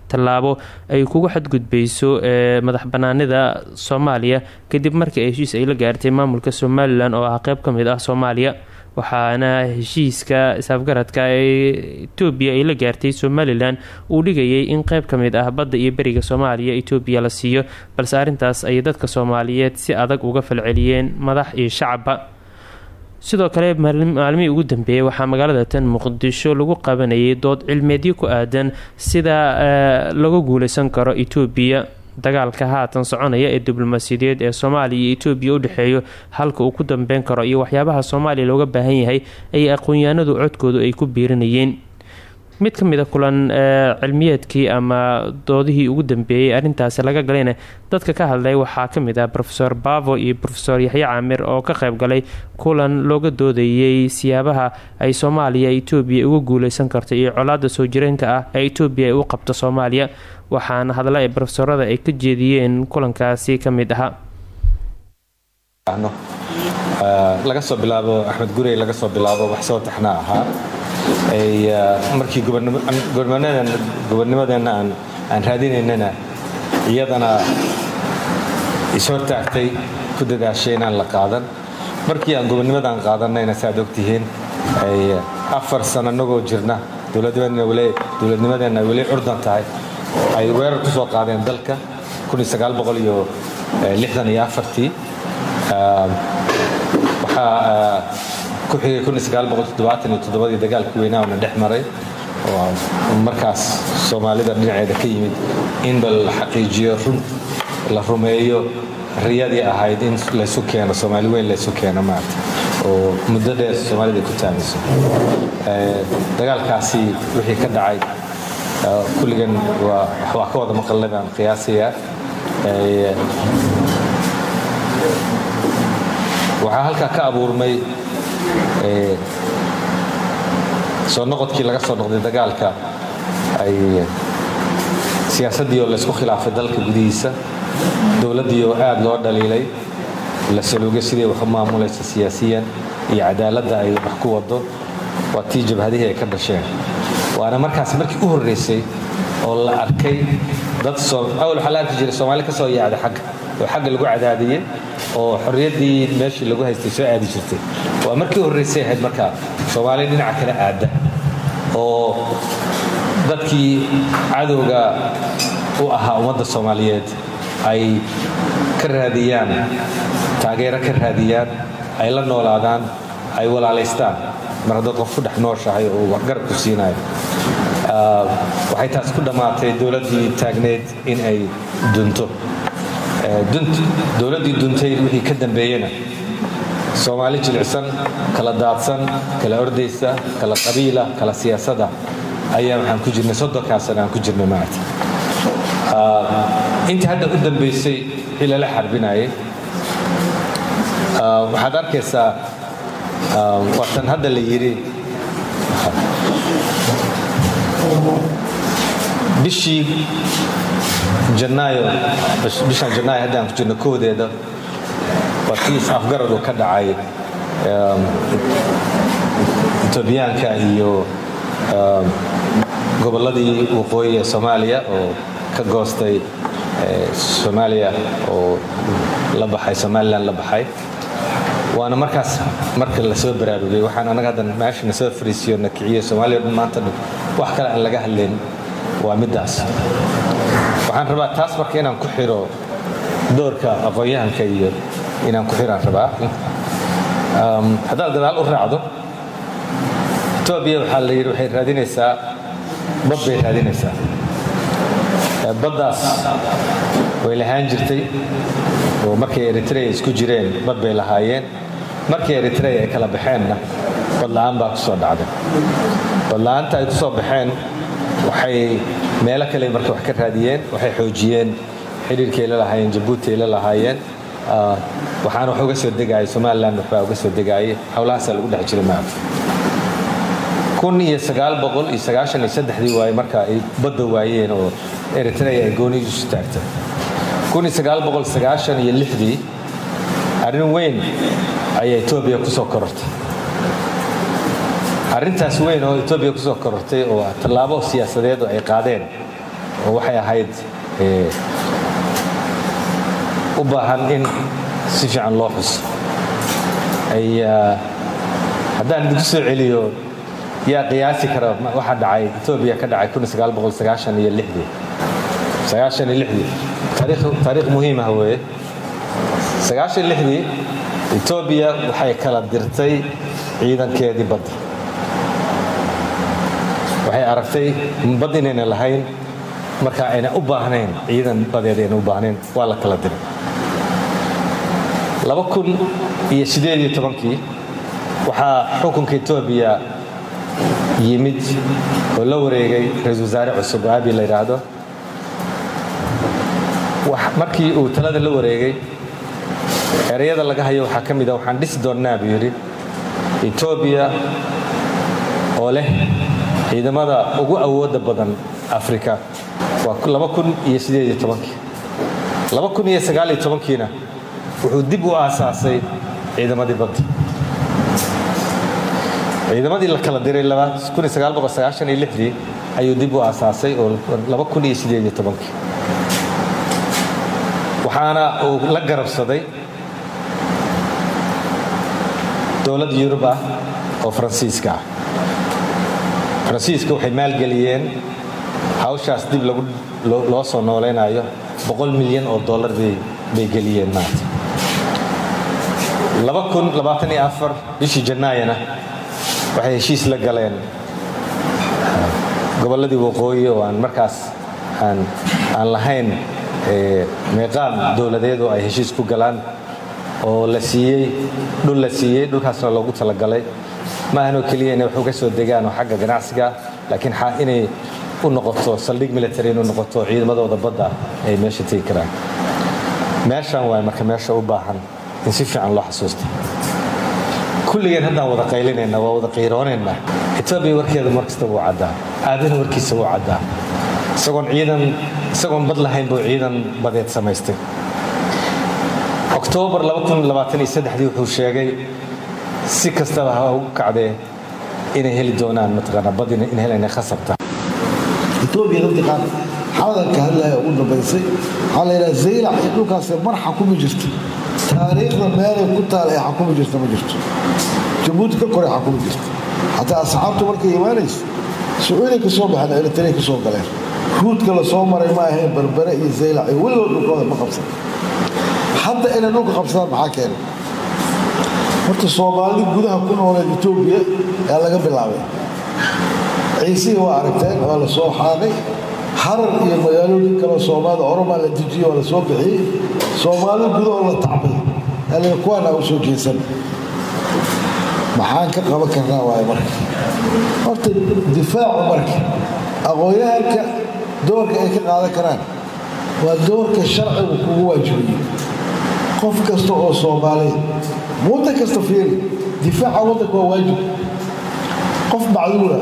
Speaker 2: tallaabo ay kugu xadgudbeyso ee madax banaanida soomaaliya kadib markii ay heshiis ay la gaartay maamulka somalilan oo ah qeyb ka mid ah soomaaliya waxaana heshiiska isafgaradka ee itoobiya ay la gaartay somalilan uu dhigayay in qeyb ka mid ah badda iyo beriga soomaaliya itoobiya la siiyo balse arrintaas ayay dadka soomaaliyeed si adag uga falceliyeen madax iyo shacabba. Sidoo kale maalmihii ugu dambeeyey waxaa magaalada tan muqdisho lagu qabanayay dood cilmeedyo ku aadan sida laga guuleysan karo itoobiya dagaalka haatan soconaya ee diblomaasiyadeed ee soomaaliya iyo itoobiya u dhexeeyo halka uu ku dambeyn karo iyo waxyaabaha soomaaliya looga baahan yahay ayay aqoon-yahanadu codkoodu ay ku biirinayeen mid ka mid a kulan cilmiyeedkii ama doodihii ugu dambeeyey arrintaasi laga galayna dadka ka hadlay waxaa ka mid ah rofeor bavo iyo rofeor yaxye caamir oo ka qayb galay kulan looga doodayey siyaabaha ay soomaaliya itoobiya uga guuleysan karto iyo colaada soo jireenka ah ee itoobiya ay u qabto soomaaliya waxaana hadla ee rofesorada ay ka jeediyeen kulankaasi ka mid ahaa
Speaker 8: laga soo bilaabo axmed gurey laga soo bilaabo wax soo taxnaa ahaa markii gobonimadeenna aan raadinaynana iyadana ishortaagtay ku dadaashay inaan la qaadan. Markii aan gobonimadaan qaadanayna saaad ogtihiin afar sano inagoo jirna. Dowladnimadeenna weli curdan tahay ay weerar ku soo qaadeen dalka iyo afartii waxaa ku xigay dagaalkii weynaa una dhex maray. Oo markaas soomaalida dhinaceeda ka yimid in la xaqiijiyo run la rumeeyo riyadii ahayd in laysu keeno soomaali weyn laysu keeno maarata oo muddo dheer soomaalida ku taamayso dagaalkaasi wixii ka dhacay kulligan waa ka wada maqalnay baan qiyaasayaa waxaa halkaa ka abuurmay soo noqodkii laga soo noqday dagaalka ay siyaasaddii oo laysku khilaafay dalka gudihiisa dowladdii oo aad loo dhaliilay la saluugay sidii wax u maamulaysa siyaasiyan iyo cadaaladda ay wax ku wado waa tii jabhadihii ay ka dhasheen waana markaas markii u horreysay oo la arkay dad awal waxaa soomaali ka soo yaacda xagga oo xagga lagu cadaadiyey oo xorriyaddii meeshii lagu haystay soo aadi jirtay. Waa markii u ahayd markaa soomaali dhinaca kale aadda oo dadkii cadowga u ahaa ummadda soomaaliyeed ay ka raadiyaan taageero ka raadiyaan ay la noolaadaan ay walaalaystaan. Mar haddaad qof ku dhex nooshahay oo waxgarab ku siinayo waxay taas ku dhammaatay dowladdii taagneyd in ay dunto. Dowladdii duntay wixii ka dambeeyena soomaali jilicsan kala daadsan kala ordaysa kala qabiila kala siyaasada ayaa waxaan ku jirnay soddonkaa sana aan ku jirnay maarata intii hadda u dambaysay wixii lala xarbinayay waxaad arkaysaa waatan hadda la yidhi bishii janaayo bishan janaayo hadda aan ku jirno koodeeda waa tii is-afgaradu ka dhacay etoobiyaanka iyo gobolladii waqooyi ee soomaaliya oo ka goostay soomaaliya oo la baxay somalilan la baxay. Waana markaas marka la soo baraarugay waxaan anaga haddan meesha nasoo fariisiyo na kiciyo soomaaliya maanta wax kale aan laga hadlayn waa middaas. Waxaan rabaa taas marka inaan ku xiro doorka aqoon-yahanka iyo inaan ku xiraan rabaa. Haddaad gadaal u raacdo etoobiya waxaa la yidhi waxay raadinaysaa bad bay raadinaysaa. Baddaas way lahaan jirtay. Oo markay eritrea isku jireen bad bay lahaayeen. Markii eritrea ay kala baxeenna badla'aan baa ku soo dhacday. Badla'aanta ay ku soo baxeen waxay meelo kale marka wax ka raadiyeen waxay xoojiyeen xidhiirkay la lahaayeen jabuuti ay la lahaayeen waxaana wax uga soo degaayay somalilan waxbaa uga soo degaayay howlahaasaa lagu dhex jiray maarta kun iyo sagaal boqol iyo sagaashan iyo saddexdii waaye marka ay badda waayeen oo eritrea ay goonidiisu taagtay. Kun iyo sagaal boqol sagaashan iyo lixdii arrin weyn ayaa etoobiya ku soo korortay arrintaas weyn oo etoobiya ku soo korortay oo tallaabo siyaasadeed oo ay qaadeen oo waxay ahayd u baahan in si fiican loo xuso. Ay haddaan idinku soo celiyo yaa qiyaasi kara waxa dhacay etoobiya ka dhacay taariikh taariikh muhiim ah weeye. Sagaashan lixdii etoobiya waxay kala dirtay ciidankeedii badda waxay aragtay bad inayna lahayn marka ayna u baahnayn ciidan badeed ayna u baahnayn waa la kala diray. Laba kun iyo sideed iyo tobankii waxaa xukunka etoobiya yimid oo la wareegay ra'iisul wasaare cusub oo la yidhaahdo markii uu talada la wareegay ereyada laga hayo waxaa ka mid a waxaan dhisi doonnaa buu yidhi etoobiya oo leh ciidamada ugu awoodda badan afrika waa tobankiina wuxuu dib u aasaasay ciidamadii badda. Ciidamadii la kala diray lixdii ayuu dib u aasaasay oo waxaana uu la garabsaday dowlad yurub ah oo faransiiska ah faransiiska waxay maalgeliyeen hawshaas dib loo soo noolaynayo boqol milyan oo dollar bay geliyeen maanta. Bishii janaayana waxay heshiis la galeen. Gobolladii waqooyi oo aan markaas aan lahayn meeqaam dowladeed oo ay heshiis ku galaan oo la siiyey dhul la siiyey dhulkaasna loogu talagalay ma ahanoo keliya inay wax uga soo degaan oo xagga ganacsiga laakiin inay u noqoto saldhig military inu noqoto ciidamadooda badda ay meesha tegi karaan. Meeshan waay marka meesha u baahan in si fiican loo xasuusta kulligeen haddaan wada qaylinayna waa wada qiiroonaynaa. Etoobiya warkeeda mar wuu caddaa. Aadana warkiisa wuu caddaa. Isagoon ciidan isagoon bad lahayn buu ciidan badeed samaystay. Oktoobar wuxuu sheegay si kastaba ha ugu kacdee inay heli doonaan mataqaanaa bad in helayna khasabta.
Speaker 9: Etoobiya dadka qaar xawadanka hadlaya ugu dambaysay waxaa la yidhaha zaylac iyo dhulkaas mar xakumi jirta taariikhda meelay ku taal ee xakumi jirta ma jirto. Jabuuti ka koray xakumi jirta xataa asxaabtu markay imaanaysa sacuudiya ka soo baxeen eritrea ka galeen. Ruudka la soo maray ma ahayn berbere iyo zaylac iyo weligood dhulkooda ma qabsan. Hadda inay dhulka qabsadaan maxaa keenay horta soomaalida gudaha ku nooleed etoobiya ee laga bilaabay. Ciisihii waa aragteen waa la soo xaaqay. Harar iyo magaalooyin kaleo soomaalida oromaa la dejiyey waa la soo bixiyey. Soomaalida gudahoo la tacbay. Ala kuwaana u jeesan. Maxaan ka qaban karnaa waaye marka? Horta difaacu marka aqoon-yahanka doorka ay ka qaadan karaan waa doorka sharcigu kugu waajibayey qof kasta oo soomaaliya waddan kasta fiiri difaaca waddanka waa waajib. Qof macduura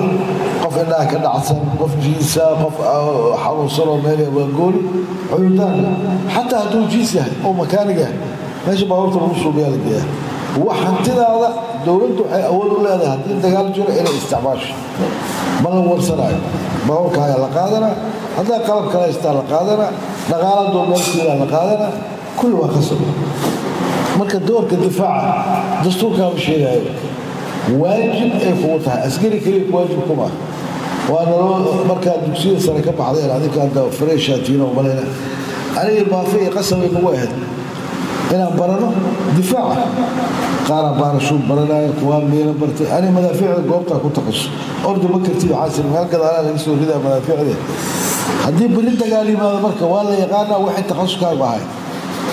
Speaker 9: qof indhaha ka dhacsan qof jiisa qof xanuunsanoo meel waa gooli cudurdaanka xataa hadduu jiis yahay oo makaanig yahay meesha baabuurta lagu suubiyaa la geeyaa. Wax hantidaada dowladdu waxay awood u leedahay haddii dagaal jiro inay isticmaasho ma la warsanaayo baabuurkaaga la qaadanaa haddaa qalab kale haystaa la qaadanaa dhaqaala doomeelkiilaa la qaadanaa kulli waa qasab marka doorka difaaca dastuurkaama sheegaayo waajib ay kugu askari keliya waajib kuma markaa dugsiyada sare ka baxdeen adinka hadda fareeshaatiina umalayna aniga baafe iyo qasabay nagu ahayd inaan barano difaaca qaaraan baarashuud baranaya kuwaa miina bartay. Aniga madaafiicda goobtaa ku taqasus orda ma kartid waxaa sir meel laga soo ridaa madaafiicda. Haddii beri dagaal yimaado marka waa la yaqaanaa waxay takhasuskaagu ahay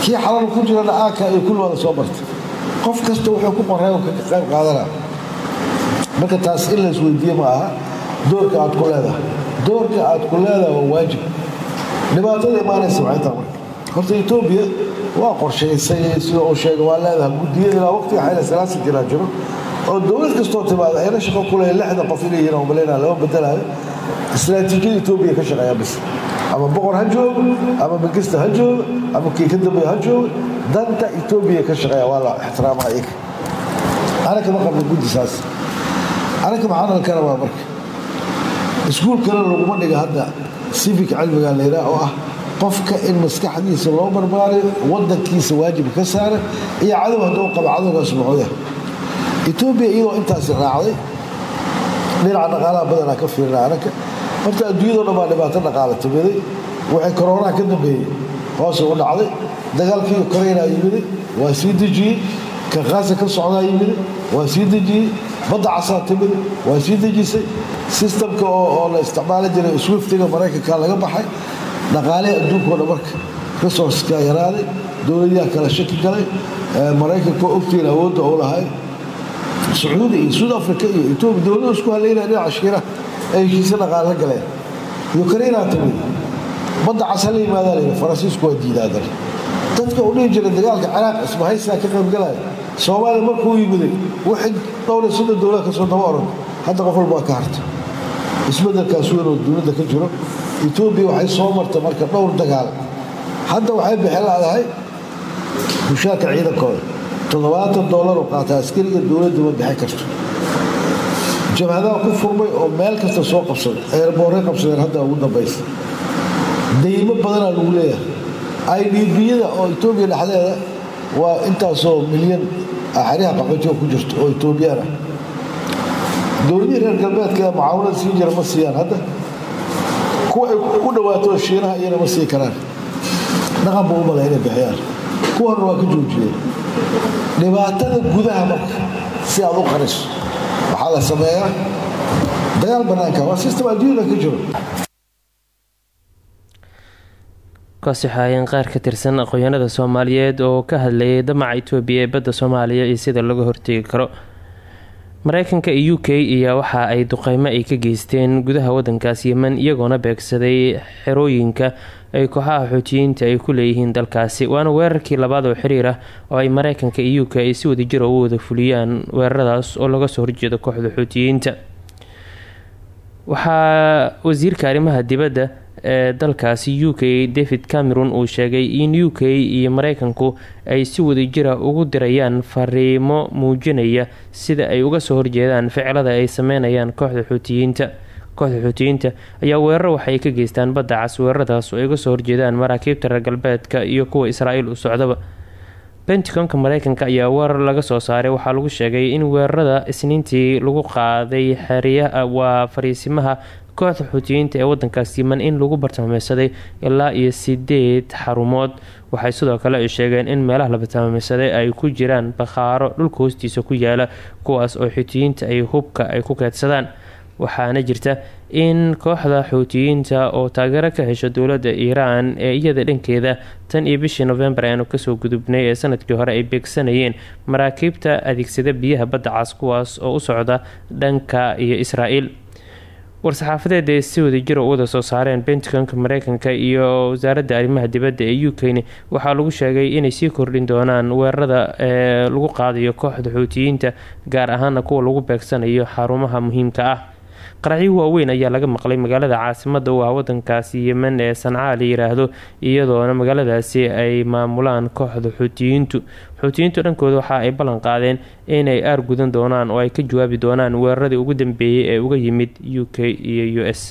Speaker 9: kii xalal ku jirana aaka iyo kulli waa la soo bartay. Qof kasta wuxuu ku qoray oo ka qayb qaadanaa marka taas in la isweydiiye ma aha doorka aad ku leedahay. Doorka aad ku leedahay waa waajib. Dhibaatada imaanaysa waxay tahay marka? Horta etoobiya waa qorshaysay sida uu sheegay waa leedahay guddiyada ilaa xayla salaasa jiraa jiro. Oo dowlad kastoo timaada ayna shaqo ku leeyahay lixda qof inay yihiin oo malaynaa lama bedelayo. Istaraatiijiyada etoobiya ka shaqeeya bis ama boqor ha joogo ama mangista ha joogo ama kii ka dambeeya ha joogo danta etoobiya ka shaqeeya waa la ixtiraama iyaga ana kama qabno guddisaas anaka maxaan halkana waa marka iskuulkana laguma dhiga hadda civic cilmiga la yidhaah oo ah qofka in maskaxdiisa loo barbaarayo wadankiisa waajib ka saara iyo cadow hadduu qaba cadowgaas muxuu etoobiya iyadoo intaasi raacday dhinaca dhaqaalaha badanaa ka fiirna anaka horta adduunyadoo dhan baa dhibaato dhaqaala timiday waxay koronaha ka dambeeyey hoose u dhacday. Dagaalkii koreynaa yimiday waa sii dejiyey ka qaasa ka socdaa yimiday waa sii dejiyey badda casaa timid waa sii dejisay. Sistamka oo la isticmaali jiray swiftiga maraykanka laga baxay. Dhaqaalihi adduunkao dhan marka. Resourceka yaraaday dowladaha kala shaki galay. Maraykanka ogtiin awoodda uu lahay. Sacuudi iyo suud africa iyo etoobiya dowladda isku haleynaya dhinaca shiiraha dhaqaale la galeen. Ukrainaa timid. Badda cas hala yimaadaa layidhi faransiisku waa diidaadan. Dadka u dhihi jiray dagaalka ciraaq isbahaysigaa ka qaybgalaya soomaaliya markuu yimiday wixii dhowr soddon dowlad ka soo daba oran. Hadda qof walba ka harta. Isbedelkaas weyn oo dowladda ka jiro etoobiya waxay soo martay marka dhowr dagaal. Hadda waxay bixin laadahay mushaarka ciidankooda. Toddobaatan doolar u qaata askariga dowladda ma bixin karto jabhadaha ku furmay oo meel kasta soo qabsaday eerboorray qabsadeen hadda ugu dambaysa. Daymo badanaa lagu leeyahay. Idbiyada oo etoobiya dhexdeeda waa intaasoo milyan xeryaha qaxootiga ku jirto oo etoobiyaan ah. Dowladihii reer galbeedka ee mucaawanada siin jira ma siiyaan hadda. Kuwa ay ku dhawaato shiinaha iyana ma sii karaan. Dhaqan buu u inay bixiyaan. Kuwana waa ka joojiyeen. Dhibaatada gudaha marka si aad u qariso waxaa la sameeyaa dagaal bannaanka waa sistem adduunyada ka jiro.
Speaker 2: Kaasi waxaayeen qaar ka tirsan aqoonyahanada soomaaliyeed oo ka hadlayay damaca itoobiya ee badda soomaaliya iyo sida laga hortegi karo. Mareykanka iyo u k iyo waxa ay duqeymo ay ka geysteen gudaha wadankaas yemen iyagoona beegsaday xerooyinka ay kooxaha xootiyiinta ay ku leeyihiin dalkaasi. Waana weerarkii labaad oo xiriir ah oo ay mareykanka iyo u k ay si wadajira u wada fuliyaan weeraradaas oo laga soo horjeedo kooxda xootiyiinta waxaa wasiirka arrimaha dibadda ee dalkaasi u k david cameron uu sheegay in u k iyo mareykanku ay si wadajira ugu dirayaan fariimo muujinaya sida ay uga soo horjeedaan ficilada ay sameynayaan kooxda xuutiyiinta kooxda xuutiyiinta ayaa weerar waxay ka geystaan badda cas weeraradaas oo ay uga soo horjeedaan maraakiibta reer galbeedka iyo kuwa israa'iil u socdaba. Benticonka mareykanka ayaa weerar laga soo saaray. Waxaa lagu sheegay in weerarada isniintii lagu qaaday xeryaha waa fariisimaha kooxda xuutiyiinta ee wadankaas yemen in lagu bartilmaameysaday ilaa iyo sideed xarumood. Waxay sidoo kale ay sheegeen in meelaha la bartilmaameysaday ay ku jiraan bakhaaro dhulka hoostiisa ku yaalla kuwaas oo xuutiyiinta ay hubka ay ku keedsadaan waxaana jirta in kooxda xuutiyiinta oo taageero ka hesho dowladda iiraan ee iyada dhankeeda tan iyo bishii novembar aanu ka soo gudubnay ee sannadkii hore ay beegsanayeen maraakiibta adeegsada biyaha badda cas kuwaas oo u socda dhanka iyo israa'iil. War-saxaafadeed ay si wadajira u wada soo saareen benticonka mareykanka iyo wasaaradda arrimaha dibadda ee u waxaa lagu sheegay inay sii kordhin doonaan weerarada ee lagu qaadayo kooxda xuutiyiinta gaar ahaana kuwa lagu beegsanayo xarumaha muhiimka ah qaracyo waaweyn ayaa laga maqlay magaalada caasimada u ah wadankaasi yemen ee sancaa la yiraahdo iyadoona magaaladaasi ay maamulaan kooxda xuutiyiintu xuutiyiintu dhankooda waxa ay ballan qaadeen inay aar gudan doonaan oo ay ka jawaabi doonaan weeraradii ugu dambeeyay ee uga yimid u k iyo u s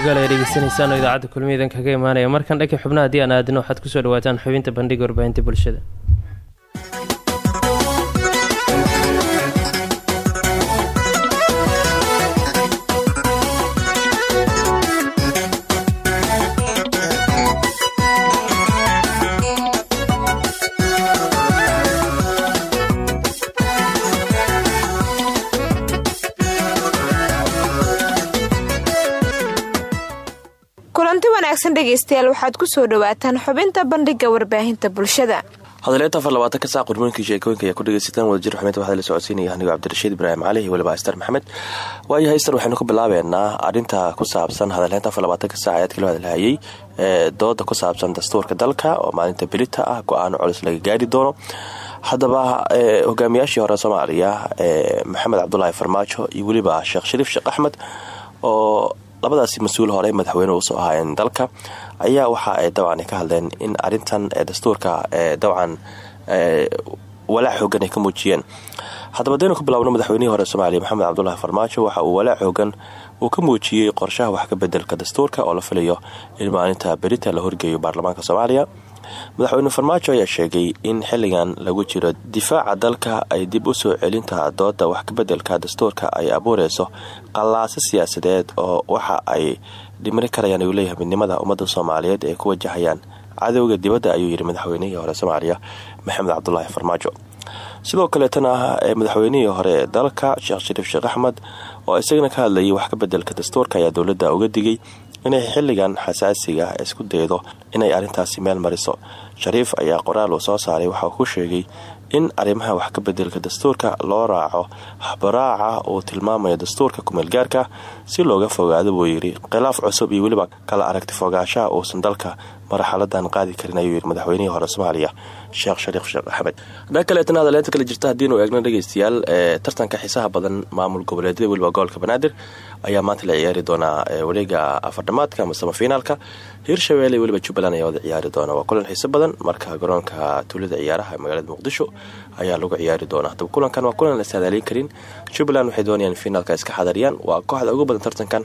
Speaker 2: dhegeysanaysaan oo idaacadda kulmiyadan kaga imaanaya markan dhanka xubnaha haddii aan aadino waxaad ku soo dhawaataan xubinta bandhiga warbaahinta bulshada
Speaker 10: wanaagsan dhegaystayaal waxaad ku soo dhawaataan xubinta bandhiga warbaahinta bulshada.
Speaker 11: Hadaleeta afar labaatanka saac qurmooyinkii sheekooyinka ayaa ku dhegaysataan. Wadajir xubinta waxaa la socodsiinaya anigo cabdirashiid ibraahim cali iyo weliba maxamed. Waayahay aster waxaynu ku bilaabeynaa arrinta ku saabsan hadaleenta afar labaatanka saac ayaad kala hadalhayay ee dooda ku saabsan dastuurka dalka oo maalinta belita ah go'aano culus laga gaari doono. Haddaba hogaamiyaashii hore soomaaliya ee maxamed cabdulaahi farmaajo iyo weliba sheekh shariif sheekh axmed oo labadaasi mas'uul hore madaxweyne u soo ahaayeen dalka ayaa waxa ay dabcan ka hadleen in arintan dastuurka dabcan walaac xoogan ay ka muujiyeen. Haddaba daynu ka bilaabno madaxweynihii hore soomaaliya maxamed cabdulaahi farmaajo waxa uu walaac xoogan uu ka muujiyey qorshaha wax ka bedelka dastuurka oo la filayo in maalinta berita la horgeeyo baarlamaanka soomaaliya madaxweyne farmaajo ayaa sheegay in xilligan lagu jiro difaaca dalka ay dib u soo celinta dooda wax kabedelka dastuurka ay abuureyso qallaaso siyaasadeed oo waxa ay dhimri karayaan uu leeyahay midnimada ummadda soomaaliyeed ee ku wajahayaan. Cadowga dibadda ayuu yidhi madaxweynihii hore soomaaliya maxamed cabdulaahi farmaajo. Sidoo kaleetana madaxweynihii hore ee dalka sheekh shariif sheekh axmed oo isagana ka hadlayay wax kabedelka dastuurka ayaa dowladda uga digay inay xilligan xasaasiga isku daydo inay arrintaasi meel mariso. Shariif ayaa qoraal uu soo saaray waxa uu ku sheegay in arrimaha wax ka bedelka dastuurka loo raaco. Habaraaca uu tilmaamayo dastuurka kumeelgaarka si looga fogaado buu yidhi. Khilaaf cusub iyo weliba kala aragti fogaanshaha uusan dalka marxaladan qaadi karin ayuu yidhi madaxweynihii hore soomaaliya sheekh shariif sheekh axmed. Dhan kaleetana hadaleenta kale jirta haddiinu eegno dhegeystayaal ee tartanka xiisaha badan maamul goboleedyada weliba gobolka banaadir ayaa maanta la ciyaari doonaa wareega afardhamaadka ama samafinaalka hirshabeelle weliba jubbaland ayaa wada ciyaari doona. Waa kulan xiiso badan marka garoonka tuulada ciyaaraha magaalada muqdisho ayaa lagu ciyaari doona hadaba kulankan waa kulan la saadaaleyn karin. Jubbaland waxay doonayaan finaalka iska xadariyaan waa kooxda ugu badan tartankan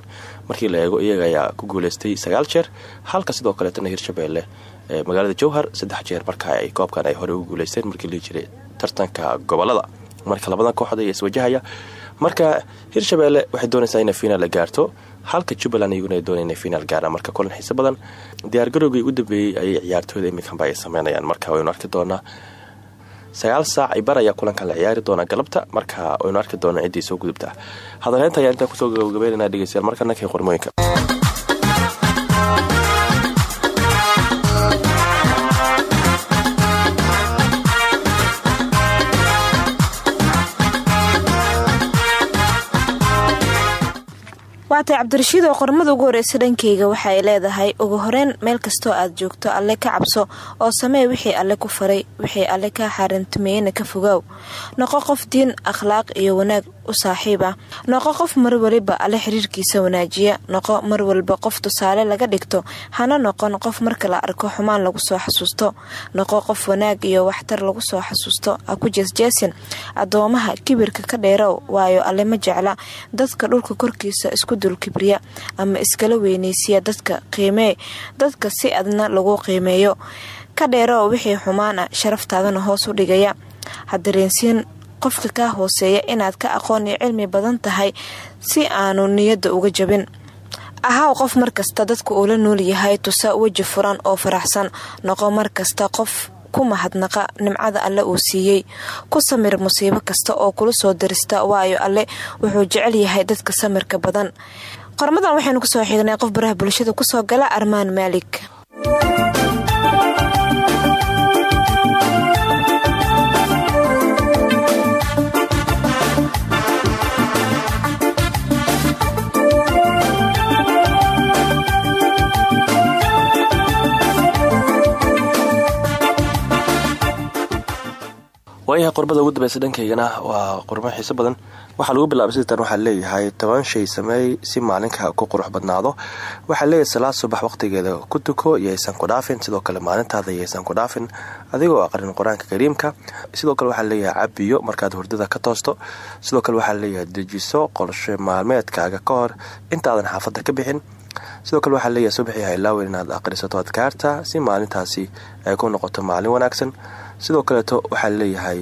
Speaker 11: markii la eego iyaga ayaa ku guuleystay sagaal jeer. Halka sidoo kaleetana hirshabeelle magaalada jowhar saddex jeer marka ay koobkan ay hore ugu guuleysteen markii lii jiray tartanka gobollada. Marka labadan kooxood ayaa iswajahaya marka hirshabeelle waxay doonaysaa inay finaal gaarto. Halka jubbaland ay doonaya inay finaal gaaraan. Marka kulan xiise badan diyaargarowgii ugu dambeeyey ayay ciyaartooyda imikanba ay sameynayaan. Marka waynu arki doonaa sagaal saac ibar ayaa kulankan la ciyaari doona galabta. Marka waynu arki doonaa ciddii soo gudubta. Hadaleynta ayaa intaa ku soo gabagabeynana dhegeystayaal. Markana kay qormooyinka
Speaker 10: waatay cabdirashiid oo qormada ugu horeysa dhankeyga waxa ay leedahay ugu horeyn meel kastoo aad joogto alle ka cabso oo samee wixii alle ku faray wixii alle ka xaarantumeeyena ka fogaaw noqo qof diin akhlaaq iyo wanaag u saaxiib ah noqo qof mar waliba alle xiriirkiisa wanaajiya. Noqo mar walba qof tusaale laga dhigto. Hana noqon qof marka la arko xumaan lagu soo xasuusto. Noqo qof wanaag iyo waxtar lagu soo xasuusto. Ha ku jeesjeesin. Adoomaha kibirka ka dheerow waayo alle ma jecla. Dadka dhulka korkiisa isku dulkibriya ama iskala weyneysiya dadka qiimee dadka si adna lagu qiimeeyo. Ka dheerow wixii xumaan ah sharaftaadana hoos u dhigaya. Ha qofka kaa hooseeya inaad ka aqoon iyo cilmi badan tahay si aanu niyadda uga jabin. Ahaw qof markasta dadka uu la nool yahay tusa weji furan oo faraxsan. Noqo markasta qof ku mahadnaqa nimcada alle uu siiyey. Ku samir musiibo kasta oo kula soo darista waayo alle wuxuu jecel yahay dadka samirka badan. Qormadan waxaynu ku soo xignay qof baraha bulshada ku soo gala armaan maalik
Speaker 11: waayahay qorbada ugu dambaysa dhankaygana waa qormo xiiso badan. Waxaa lagu bilaabay sidan waxaa leeyahay toban shay sameey si maalinka ku qurux badnaado. Waxaa leeyahay salaad subax waqtigeeda ku tuko yaysan ku dhaafin. Sidoo kale maalintaada yaysan ku dhaafin. Adigoo aqrin qur'aanka kariimka. Sidoo kale waxaa leeyahay cabiyo markaad hurdada ka toosto. Sidoo kale waxaa leeyahay dejiso qorshe maalmeedkaaga ka hor. Intaadan xaafadda ka bixin. Sidoo kale waxaa leeyahay subaxii haylaawen inaad aqrisato adkaarta si maalintaasi ay ku noqoto maalin wanaagsan sidoo kaleeto waxaa leeyahay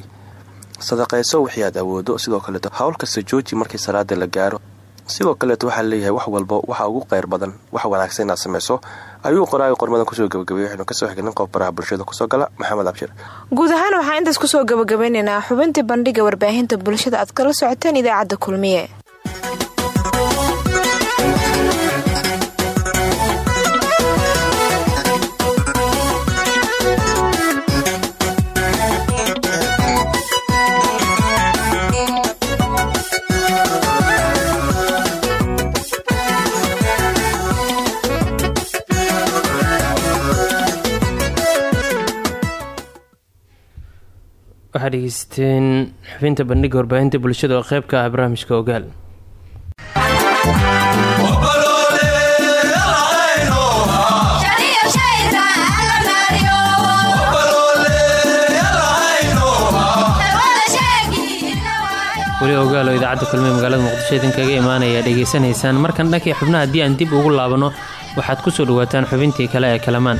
Speaker 11: sadaqayso wixii aad awoodo. Sidoo kaleeto howl kasta jooji markii salaada la gaaro. Sidoo kaleeto waxaa leeyahay wax walba waxa ugu qeyr badan wax wanaagsan inaad sameyso ayuu qoraaga qormadan ku soo gabagabeyay waxaynu ka soo xignin qof baraha bulshada ku soo gala maxamed abshir.
Speaker 10: Guud ahaan waxaa intaas ku soo gabagabeynaynaa xubintii bandhiga warbaahinta bulshada aad kala socoteen idaacadda kulmiye
Speaker 2: waxaad dhegeysteen xubinta bandhiga warbaahinta bulshada oo qeyb ka ah barnaamijka ogaal. Weli ogaal oo idaacadda kulmiye magaalada muqdisho idinkaga imaanaya dhegeysanaysaan. Markan dhankii xubnaha haddii aan dib ugu laabano waxaad ku soo dhawaataan xubintii kale ee kalamaan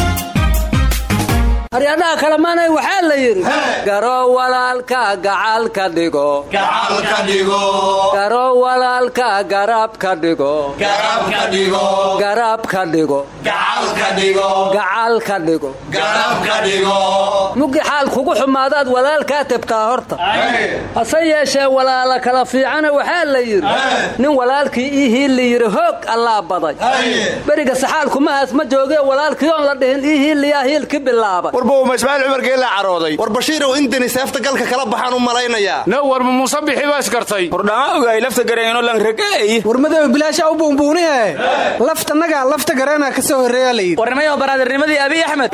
Speaker 12: aryadhaha kalemaanay waxaa la yidhi garoo walaalka gacal ka dhigo. Garoo walaalka garab ka dhigo. Garab ka dhigo. Gacal ka dhigo. Mugi xaal kugu xumaadaad walaalkaa tebtaa horta. Hase yeeshee walaala kala fiicana waxaa la yidhi nin walaalkii ii hiilli yidhi hoog allaa baday. Beriga saxaalkumahaas ma joogee walaalkii oon la dhihin ii hiilliyaa hiilki bilaabay
Speaker 13: warbowma ismaaciil cumar geellaa carooday. War bashiirow indani seefta galka kala baxaan u malaynayaa.
Speaker 14: No warma muusabixi baa iskartay
Speaker 15: hordhama ogaay lafta gareenoo lanragaey
Speaker 16: warmadow bilaashaa u buunbuunihe laftanaga lafta gareena ka soo horreeyaa la yidhi.
Speaker 17: Warnimayo baraadirnimadii abiy axmed.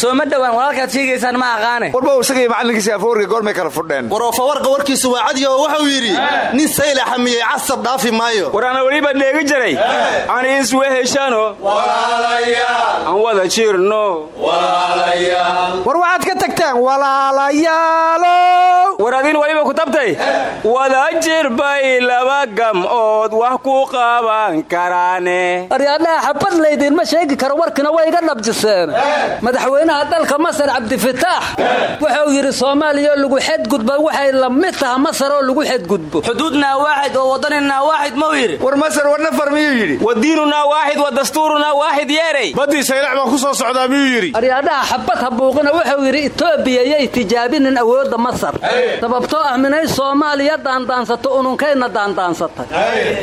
Speaker 17: Soo ma dhowaan walaalkaad sheegaysaan ma aqaane.
Speaker 13: Warbow isagii macallinkiisi afoorga goormay kala fudheen. Waroofa warqa warkiisu waa cadi oo wuxuu yidhi nin sayla xamiyey casab dhaafi maayo.
Speaker 15: War ana weliba dheegi jiray. Aan iswe heshano aan wada jirno
Speaker 16: war waxaad ka tagtaan walaalayaalo
Speaker 15: war adin weliba ku tabtay? Wada jir bay laba gam'ood wax ku qaban karaane.
Speaker 12: Aryadhaha xabad laydinma sheegi karo warkina way iga dhabjiseen. Madaxweynaha dalka masar cabdifitaax wuxuu yidhi soomaaliya lagu xedgudba waxay la mid taha masar oo lagu xedgudbo
Speaker 17: xuduudnaa waaxid oo waddaninaa waaxid mau yidhi?
Speaker 13: War masar war nafar miyuu yidhi?
Speaker 15: Wa diinunaa waaxid wa dastuurunaa waaxid yeeray?
Speaker 14: Baddii saylac baan ku soo socdaa miyuu yidhi
Speaker 12: habuuqina wuxuu yidhi etoobiya yay tijaabinin awoodda masar sababtoo ah minay soomaaliya daandaansato ununkayna daandaansatay.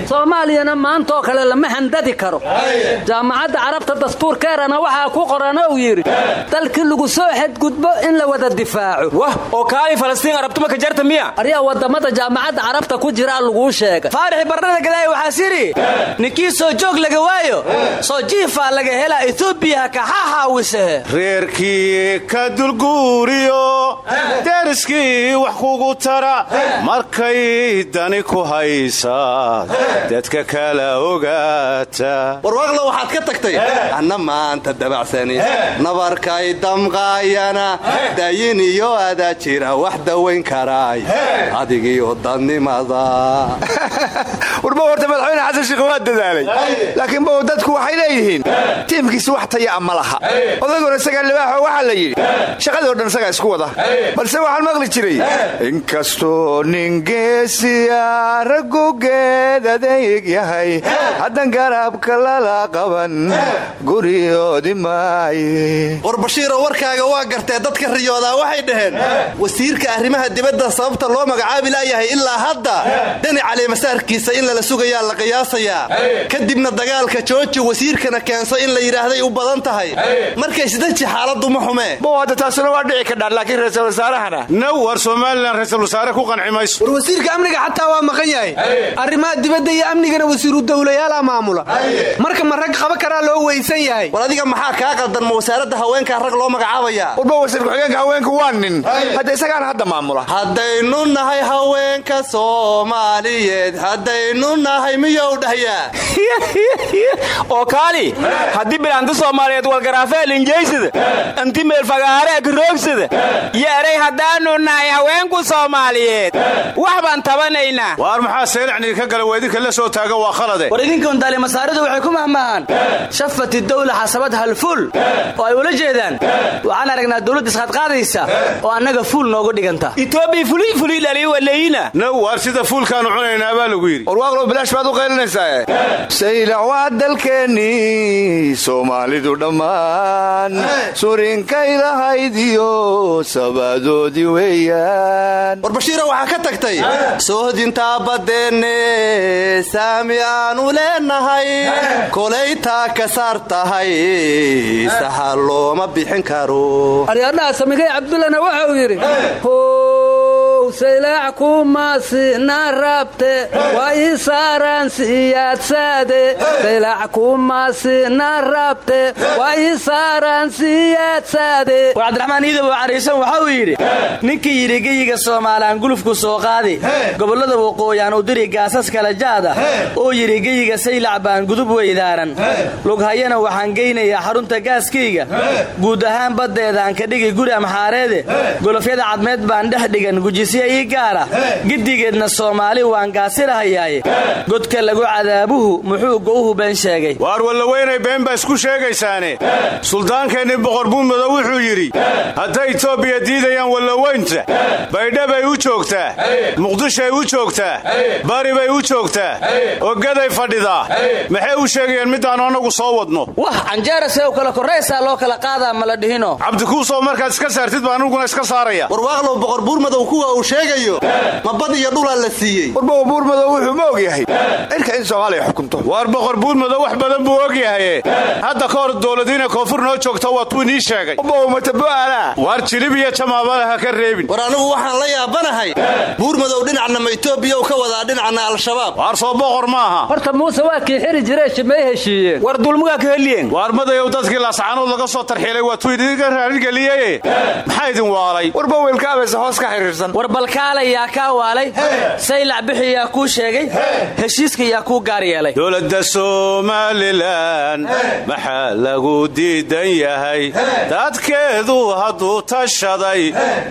Speaker 12: Soomaaliyana maantaoo kale lama handadi karo. Jaamacadda carabta dastuurkeerana waxaa ku qoran ou yidhi dalkii lagu soo xadgudbo in la wada difaaco.
Speaker 15: Wah oo kaali falastiin arabtuma ka jarta miya?
Speaker 12: Aryaa waddamada jaamacadda carabta ku jiraa laguu sheegay.
Speaker 17: Faarixi barrada gadaaya waxaa siri ninkii soo joog laga waayo soo jiifaa laga helaa etoobiya kaxaxaawisehe
Speaker 14: reerkii ka dulguuriyo deriskii wax kugu tara. Markay dani ku haysaa dadka kala ogaata.
Speaker 13: Warwaaqlo waxaad ka tagtay? Anna maanta dabacsani nabarkay damqaayana. Dayin iyo adaa jira wax dawayn karaay adigiyo dadnimada
Speaker 18: warba horta madaxweyne xasan shiikh waa dadaalay. Laakiin bow dadku waxay leeyihiin? Tiimkiisi wax tayaa ma laha. Odayguna isagaa libaaxo la yidhi shaqadii o dhan isagaa isku wada. Balse waxaan maqli jiray inkastoo nin geesiya raggu geed adeeg yahay haddan garabka lala qaban guriyoodi maaye
Speaker 13: war bashiiroo warkaaga waa gartee dadka riyoodaa waxay dhaheen wasiirka arrimaha dibadda sababta loo magacaabi laayahay ilaa hadda dhani caleemasaarkiisa in lala sugayaa la qiyaasayaa. Kadibna dagaalka jooji wasiirkana keenso in la yidhaahday u badan tahay. Markay sidaji xaaladdu ma xumee
Speaker 18: bow hadda taasuna waa dhici kadhaan laakiin ra'isul wasaarahana
Speaker 14: now war somalilan ra'isul wasaare ku qanci mayso
Speaker 16: war wasiirka amniga xataa waa maqan yahay arrimaha dibadda iyo amnigana wasiiru dawlayaalaa maamula marka ma rag qaba karaa loo weysan yahay
Speaker 13: war adiga maxaa kaa qaldan ma wasaaradda haweenkaa rag loo magacaabayaa
Speaker 18: warba wasiir ku-xigeenka haweenku waa nin hadda isagaana hadda maamula
Speaker 13: haddaynu nahay haweenka soomaaliyeed haddaynu nahay miyou dhahyaa
Speaker 15: oo kaali haddii bilaanta soomaaliyeed walgaraafeelinjeysada anti meelfagaare karoogsada yo eray haddaannu nahay haweenku soomaaliyeed. Wax baan tabanaynaa.
Speaker 14: Waar maxaa seelacnii ka gala weedinka la soo taaga waa khalade
Speaker 17: war idinkan daalimasaaridu waxay ku mahmahaan shafati dawla xasabad halfuul oo ay ula jeedaan. Waxaan aragnaa dawladd isqadqaadaysa oo annaga fuul noogu dhiganta.
Speaker 15: Itoobiya fulii fulii dhaliyo waleeyina
Speaker 14: now waar sida fuulkaannu cunaynaa baa lagu yidhi.
Speaker 18: Warwaaqlow bilaash baad u qaylinaysaa saylac waa dalkeennii soomaalidu dhammaan. Surinkay lahayd iyo sabaadoodii weeyaan.
Speaker 13: War bashiira waxaa ka tagtay soohdintaa baddeenne saami aanu leenahay kolaytaa ka saar tahay saxa looma bixin karo.
Speaker 12: Aryadhaha samigay cabdullana wuxuu yidhi how saylaac kumaasina rabte waa ii saaraan siyaadsaade saylaac kumaasina rabte waa ii saaraan siyaadsaade
Speaker 17: war cabdiraxmaan iidabo cariisan waxa uu yidhi ninkii yidhi geyiga soomaalaan gulufku soo qaadi gobollada waqooyaan u diri gaasas kala jaada. Oo yidhi geyiga saylac baan gudub weydaaran. Lughayana waxaan geynayaa xarunta gaaskayga guud ahaan baddeedaan ka dhigi guri amxaareede golofyada cadmeed baan dhex dhigan gujisi ii gaara. Giddigeedna soomaali waan gaasirahayaaye godka lagu cadaabuhu muxuu gowhu been sheegay.
Speaker 14: Waar wallaweynay been baa isku sheegaysaane. Suldaankeenni boqor buurmadow wuxuu yidhi hadday itoobiya diidayaan wallaweynta baydhabay u joogtaa muqdishay u joogtaa bari bay u joogtaa ogaday fadhidaa. Maxay u sheegayaan middaannu annagu soo wadno?
Speaker 17: Wah canjeera see u kala korraysaa loo kala qaadaa mala dhihino
Speaker 14: cabdikuusoo markaad iska saartid baa aniguna iska saaraya.
Speaker 13: Warwaaqlow boqor buurmadow kuwa sheegayo. Ma bad iyo dhulaa la siiyey.
Speaker 18: Warbow buurmadow wuxuu ma og yahay. Cirka in soomaaliya xukunto.
Speaker 14: Waar boqor buurmadow wax badan buu og yahaye. Hadda ka hor dowladiina koonfur noo joogta waa tuu inii sheegay.
Speaker 18: Matabo'ala
Speaker 14: waar jilib iyo jamaabale ha ka reebin.
Speaker 13: War anigu waxaan la yaabanahay. Buurmadow dhinacna ma itoobiya u ka wadaa dhinacna al-shabaab.
Speaker 14: Waar soo boqor maaha.
Speaker 12: Horta muuse waa kii xiri jiree shimay heshiiyeen.
Speaker 15: War dulmugaa ka heliyeen?
Speaker 14: Waar madayow dadkii laascaanood laga soo tarxiilay waa tuu idinka raarigeliye maxaa idin waalay?
Speaker 18: Warba weylkaabayse hoos ka xiriirsan
Speaker 17: war balkaala yaa kaa waalay saylac bixi yaa kuu sheegay heshiiska yaa kuu gaar yeelay.
Speaker 14: Dowladda somalilan maxaa lagu diidan yahay? Dadkeedu hadduu tashaday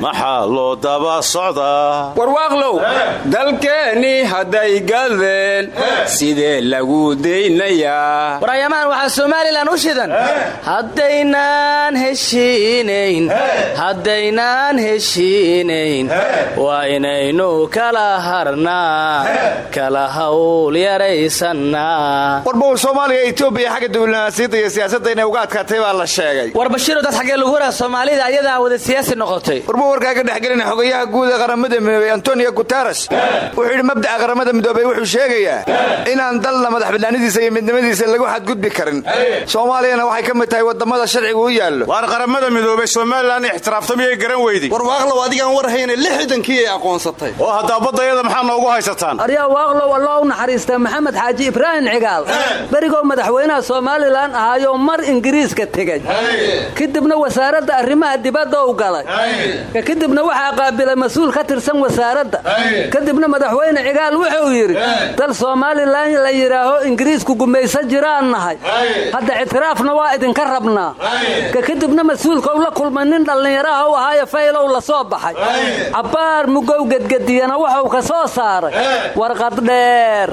Speaker 14: maxaa loo daba socdaa?
Speaker 15: Warwaaqlow dalkeennii hadday gadeen sidee lagu daynayaa?
Speaker 17: War ayamahan waxaa somalilan u shidan. Haddaynaan heshiinayn haddaynaan heshiinayn waa inaynu kala harnaa kala hawl yaraysannaa
Speaker 18: warbow soomaaliya etoobiya xagga diblomaasiyadda iyo siyaasadda inay uga adkaatay baa la sheegay.
Speaker 17: War bashiiro dad xaggee lagu waraa soomaalida ayadaa wada siyaasi noqotay.
Speaker 18: Warbow warkaaga dhexgelina xogayaha guud ee qaramada midoobey antonio guteres wuxuu yidhi mabda'a qaramada midoobey wuxuu sheegayaa inaan dalna madax banaanidiisa iyo midnimadiisa lagu xadgudbi karin. Soomaaliyana waxay ka mid tahay waddamada sharcigu u yaallo.
Speaker 14: Waar qaramada midoobey somalilan ixtiraafta miyay garan weydi
Speaker 13: war waaqlow adigaan war hayne lixdankii ay aqoonsatay?
Speaker 14: Oo haddaa baddayada maxaa noogu haysataan?
Speaker 12: Aryaa waaqlow alloo u naxariista maxamed xaaji ibraahim cigaal. Berigoo madaxweynaha somalilan ahaayo mar ingiriiska tegey kadibna wasaaradda arrimaha dibadda u galay. Kadibna waxaa qaabilay mas'uul ka tirsan wasaaradda. Kadibna madaxweyne cigaal wuxuu yidhi dal somalilan la yidhaaho ingiriisku gumaysa jiraan nahay. Hadda ictiraafna waa idinka rabnaa. Kadibna mas'uulkau la kulmay nin dhallinyaraha u ahaayo faylow la soo baxay cabbaar mugow gedgediyana wuxuu ka soo saaray. Warqad dheer.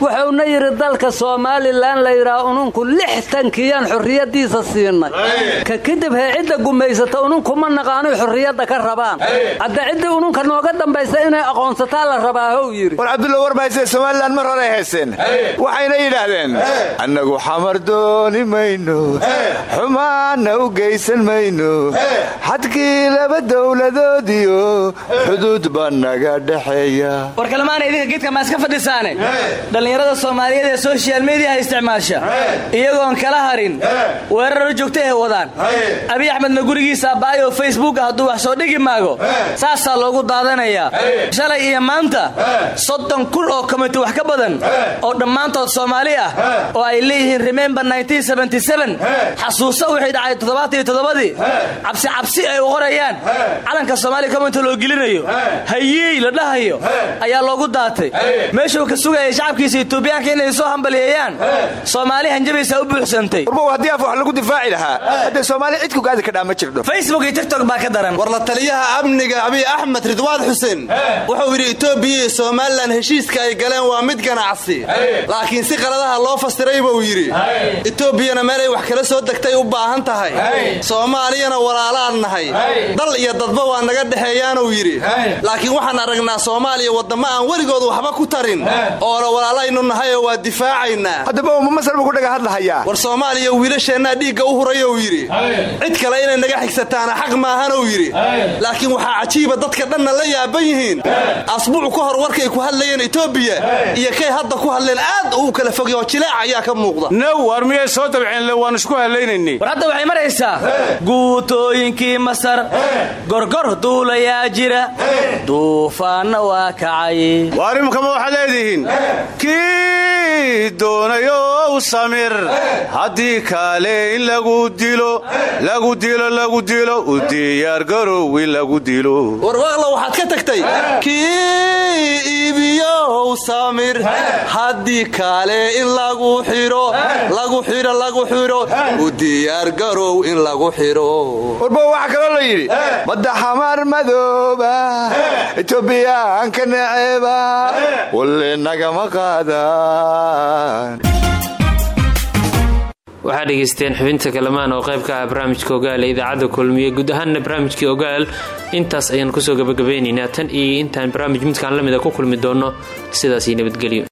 Speaker 12: Wuxuuna yidhi dalka somalilan la yidhaaho ununku lixtankiyaan xorriyaddiisa siinay. Ka kadib hee cidda gumaysata ununkuma naqaanoy xorriyadda ka rabaan. Hadda ciddii ununka nooga dambaysa inay aqoonsataa la rabaa how yidhi.
Speaker 18: War cabdulla war mahayse somalilan mar horay hayseen? Waxayna yidhaahdeen annagu xamar dooni mayno xumaanna u geysan mayno xadkii laba dowladoodiyo xuduud baa naga dhexeeya.
Speaker 17: War kalemaana idinka geedka maa iska fadhisaane? Dhallinyarada soomaaliyeed ee soshal mediyaha isticmaasha. Iyagoon kala harin. Weeraro joogta ay wadaan. Abiy axmedna gurigiisa abba'ayoo facebook hadduu wax soo dhigi maago. Saasaa loogu daadanayaa shalay iyo maanta soddon kun oo komiti wax ka badan oo dhammaantood soomaali ah oo ay leeyihiin remember xasuuso wixii dhacay toddobaataiyo toddobadii. Cabsi cabsi ay u qorayaan. Calanka soomaaliya community loo gelinayo hayeey la dhahayo ayaa loogu daatay. Meeshuu ka sugayay shacabkiisa etoobiyaanka inay soo hambaliyeeyaan soomaali hanjabaysaa u buuxsantay.
Speaker 18: Warbow haddii af wax lagu difaaci lahaa. Haddee soomaaliya cid ku gaadi kadhaa ma jirdho
Speaker 17: facebook iyo tiktok baa ka daran.
Speaker 13: War la taliyaha amniga abiy axmed ridwaan xuseen. Wuxuu yidhi etoobiya iyo somalilan heshiiska ay galeen waa mid ganacsi. Laakiin si qaladaha loo fasiray buu yidhi. Etoobiyana meelay wax kala soo degtay u baahan tahay. Soomaaliyana walaalaan nahay dal iyo dadba waa naga dhexeeyaanuu yidhi laakiin waxaan aragnaa soomaaliya waddammo aan weligood waxba ku tarin. Oona walaalaynu nahayoo waa difaacaynaa.
Speaker 18: Haddaba uma masal buu ku dhaga hadlahayaa.
Speaker 13: War soomaaliya wiilasheennaa dhiigga u hurayou yidhi. Cid kale inay naga xigsataana xaq maahanuu yidhi. Laakiin waxaa cajiiba dadka dhanna la yaaban yihiin. Asbuuc ka hor warkay ku hadlayeen etoobiya iyo kay hadda ku hadleen aad uu kala fogay oo jileec ayaa ka muuqda.
Speaker 14: Now waar miyay soo dabceen waan isku halaynaynay
Speaker 17: war hadda waxay maraysaa. Guutooyinkii masar. Gorgor duulayaa jira duufaanna waa kacay.
Speaker 14: Waar imkama waxaad leedihiin? Kii doonayow samir. Haddii kaale in lagu dilo lagu dilo lagu dilo u diyaargarow in lagu dilo.
Speaker 13: Warwaaqla waxaad ka tagtay? Kii iibiyow samir? Haddii kaale in lagu xidho lagu xidho lagu xidho u diyaar garow in lagu xidho
Speaker 18: warba waxaa kaloo la yidhi. Badda xamar madooba etoobiyaanka neceeba walle nagama qaadaan
Speaker 2: waxaa dhegaysteen xubinta kalamaan oo qayb ka ah barnaamijka ogaal ee idaacadda kulmiye. Guud ahaanna barnaamijkii ogaal intaas ayaan ku soo gabagabeynaynaa tan iyo intaan barnaamij midkaan la mida ku kulmi doonno sidaas iyo nabadgelyo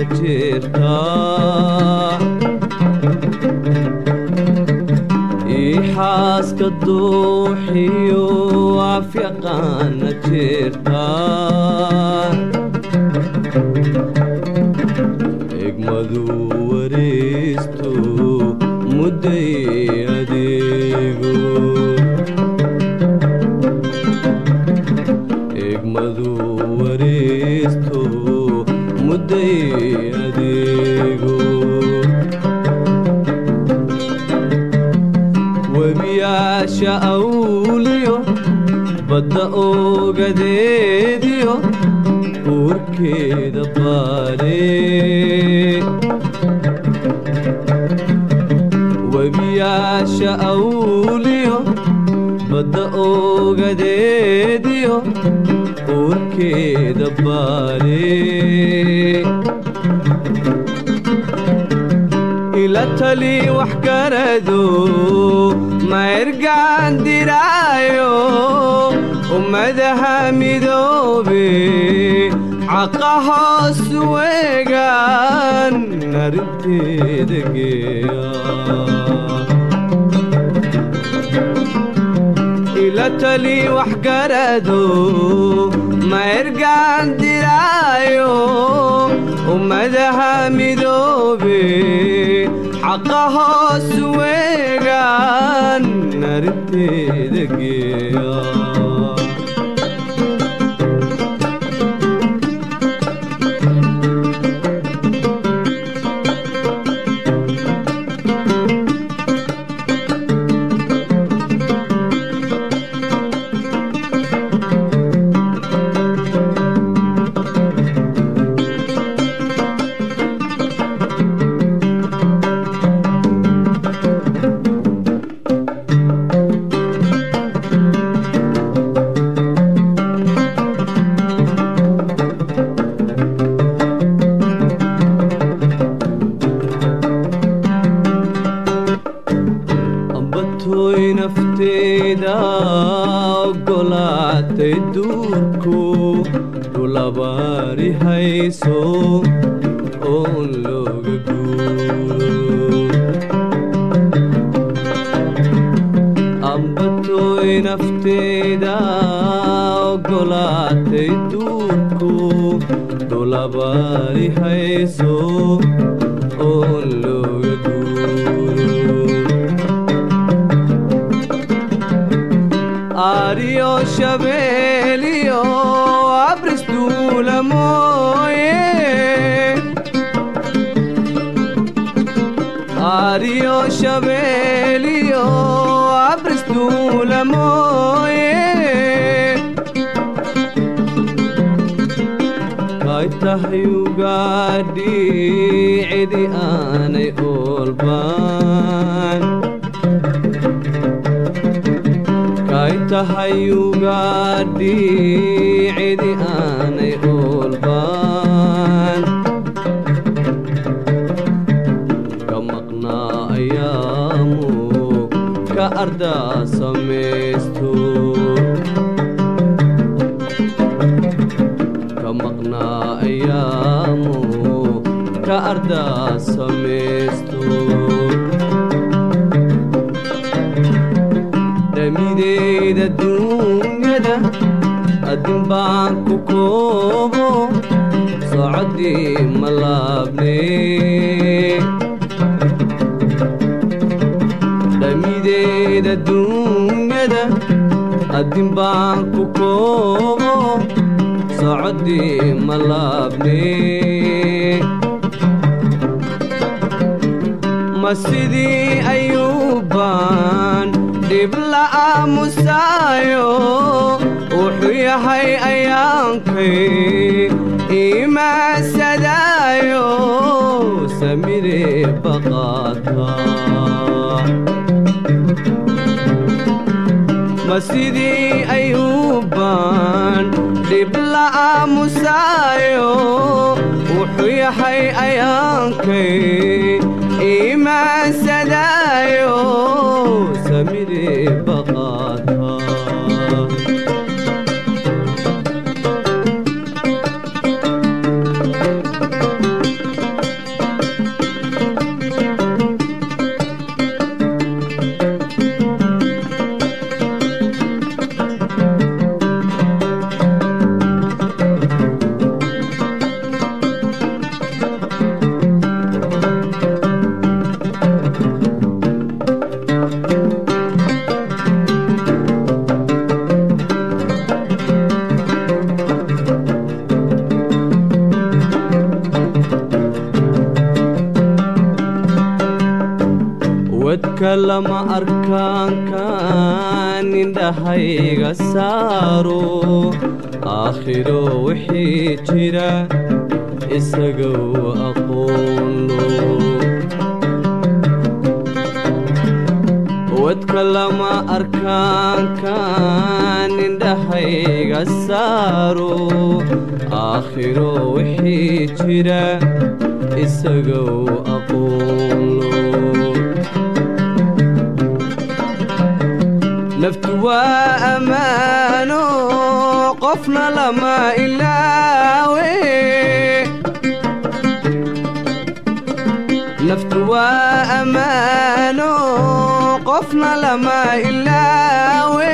Speaker 19: waafiqaana jirta iixaaska dooxiyo waafiqaana jirta egmadu wareesto mudday mudday adeego webiyaasha awliyo badda oogadeediyo uurkeeda baale webiyaasha awliyo badda oogadeediyo uurkeeda baale ila tali wax garado ma ergaan diraayo ummadaha midoobe caqa hoos weegaan arrinteeda geeya ila tali wax garado ma ergaan diraayo ummadaha midoobe caqa hoos weegaan arrinteeda geeya duurku dhulabaari hayso oon looga guuro ambatoy nafteeda ogolaatay duurku dhulabaali hayso oon looga guuro shabeeliyo abristuula mooye kay tahay ugaadhi cidi aanay oolbaan kay tahay ugaadhi cidi aanay ardaa samaysto dhamideyda duunyada adin baan ku koobo socodii ma laabne dhamideyda duunyada adin baan ku koobo socodii ma laabne ma sidii ayuubbaan dhib la'aamusaayo wuxuu yahay ayaankay. Imaansadaayo samire baqaata. Ma sidii ayuubbaan dhib la'aamusaayo wuxuu yahay ayaankay imaansadaayo indhahayga saaro aakhiro wixii jira isagow aqoonlo wadka lama arkaankan indhahayga saaro aakhiro wixii jira isagow waa ammaano qofna lama ilaawe naftu waa ammaano qofna lama ilaawe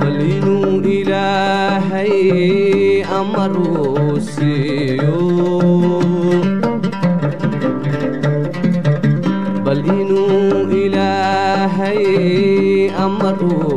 Speaker 19: bal inuu ilaahay amaruu amar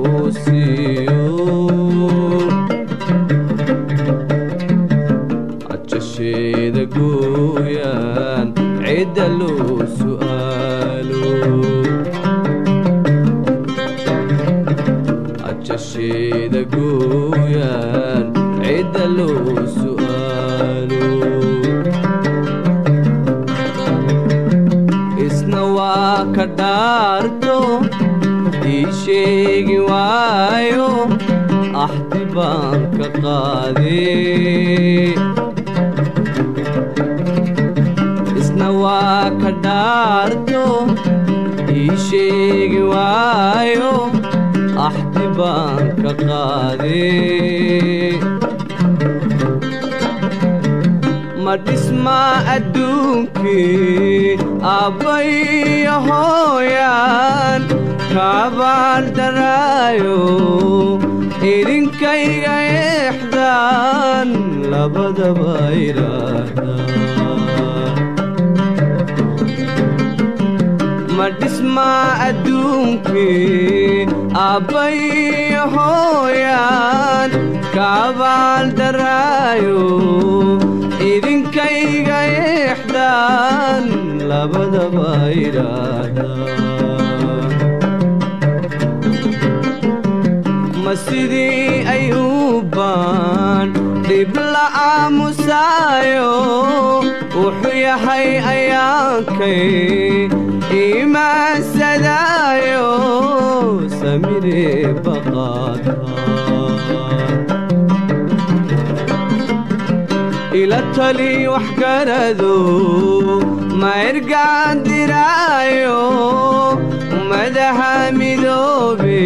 Speaker 19: qaadee ma dhisma adduunkii aabbayo hooyaan kaabaandaraayo idinkayga exdaan labadaba idhaahdaa ma adduunkii aabbayo hooyaan kaabaandaraayo idinkayga exdaan labadaba idhaahdaa ma sidii ayuubbaan dhib la aamusaayo wuxuu yahay ayaankay iimaansadaayo samire baqaada ila tali wax garado ma ergaandiraayo ummadaha midoobe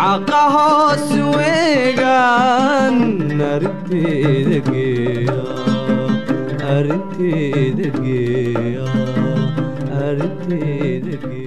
Speaker 19: xaqa hoos geeya arinteeda geeya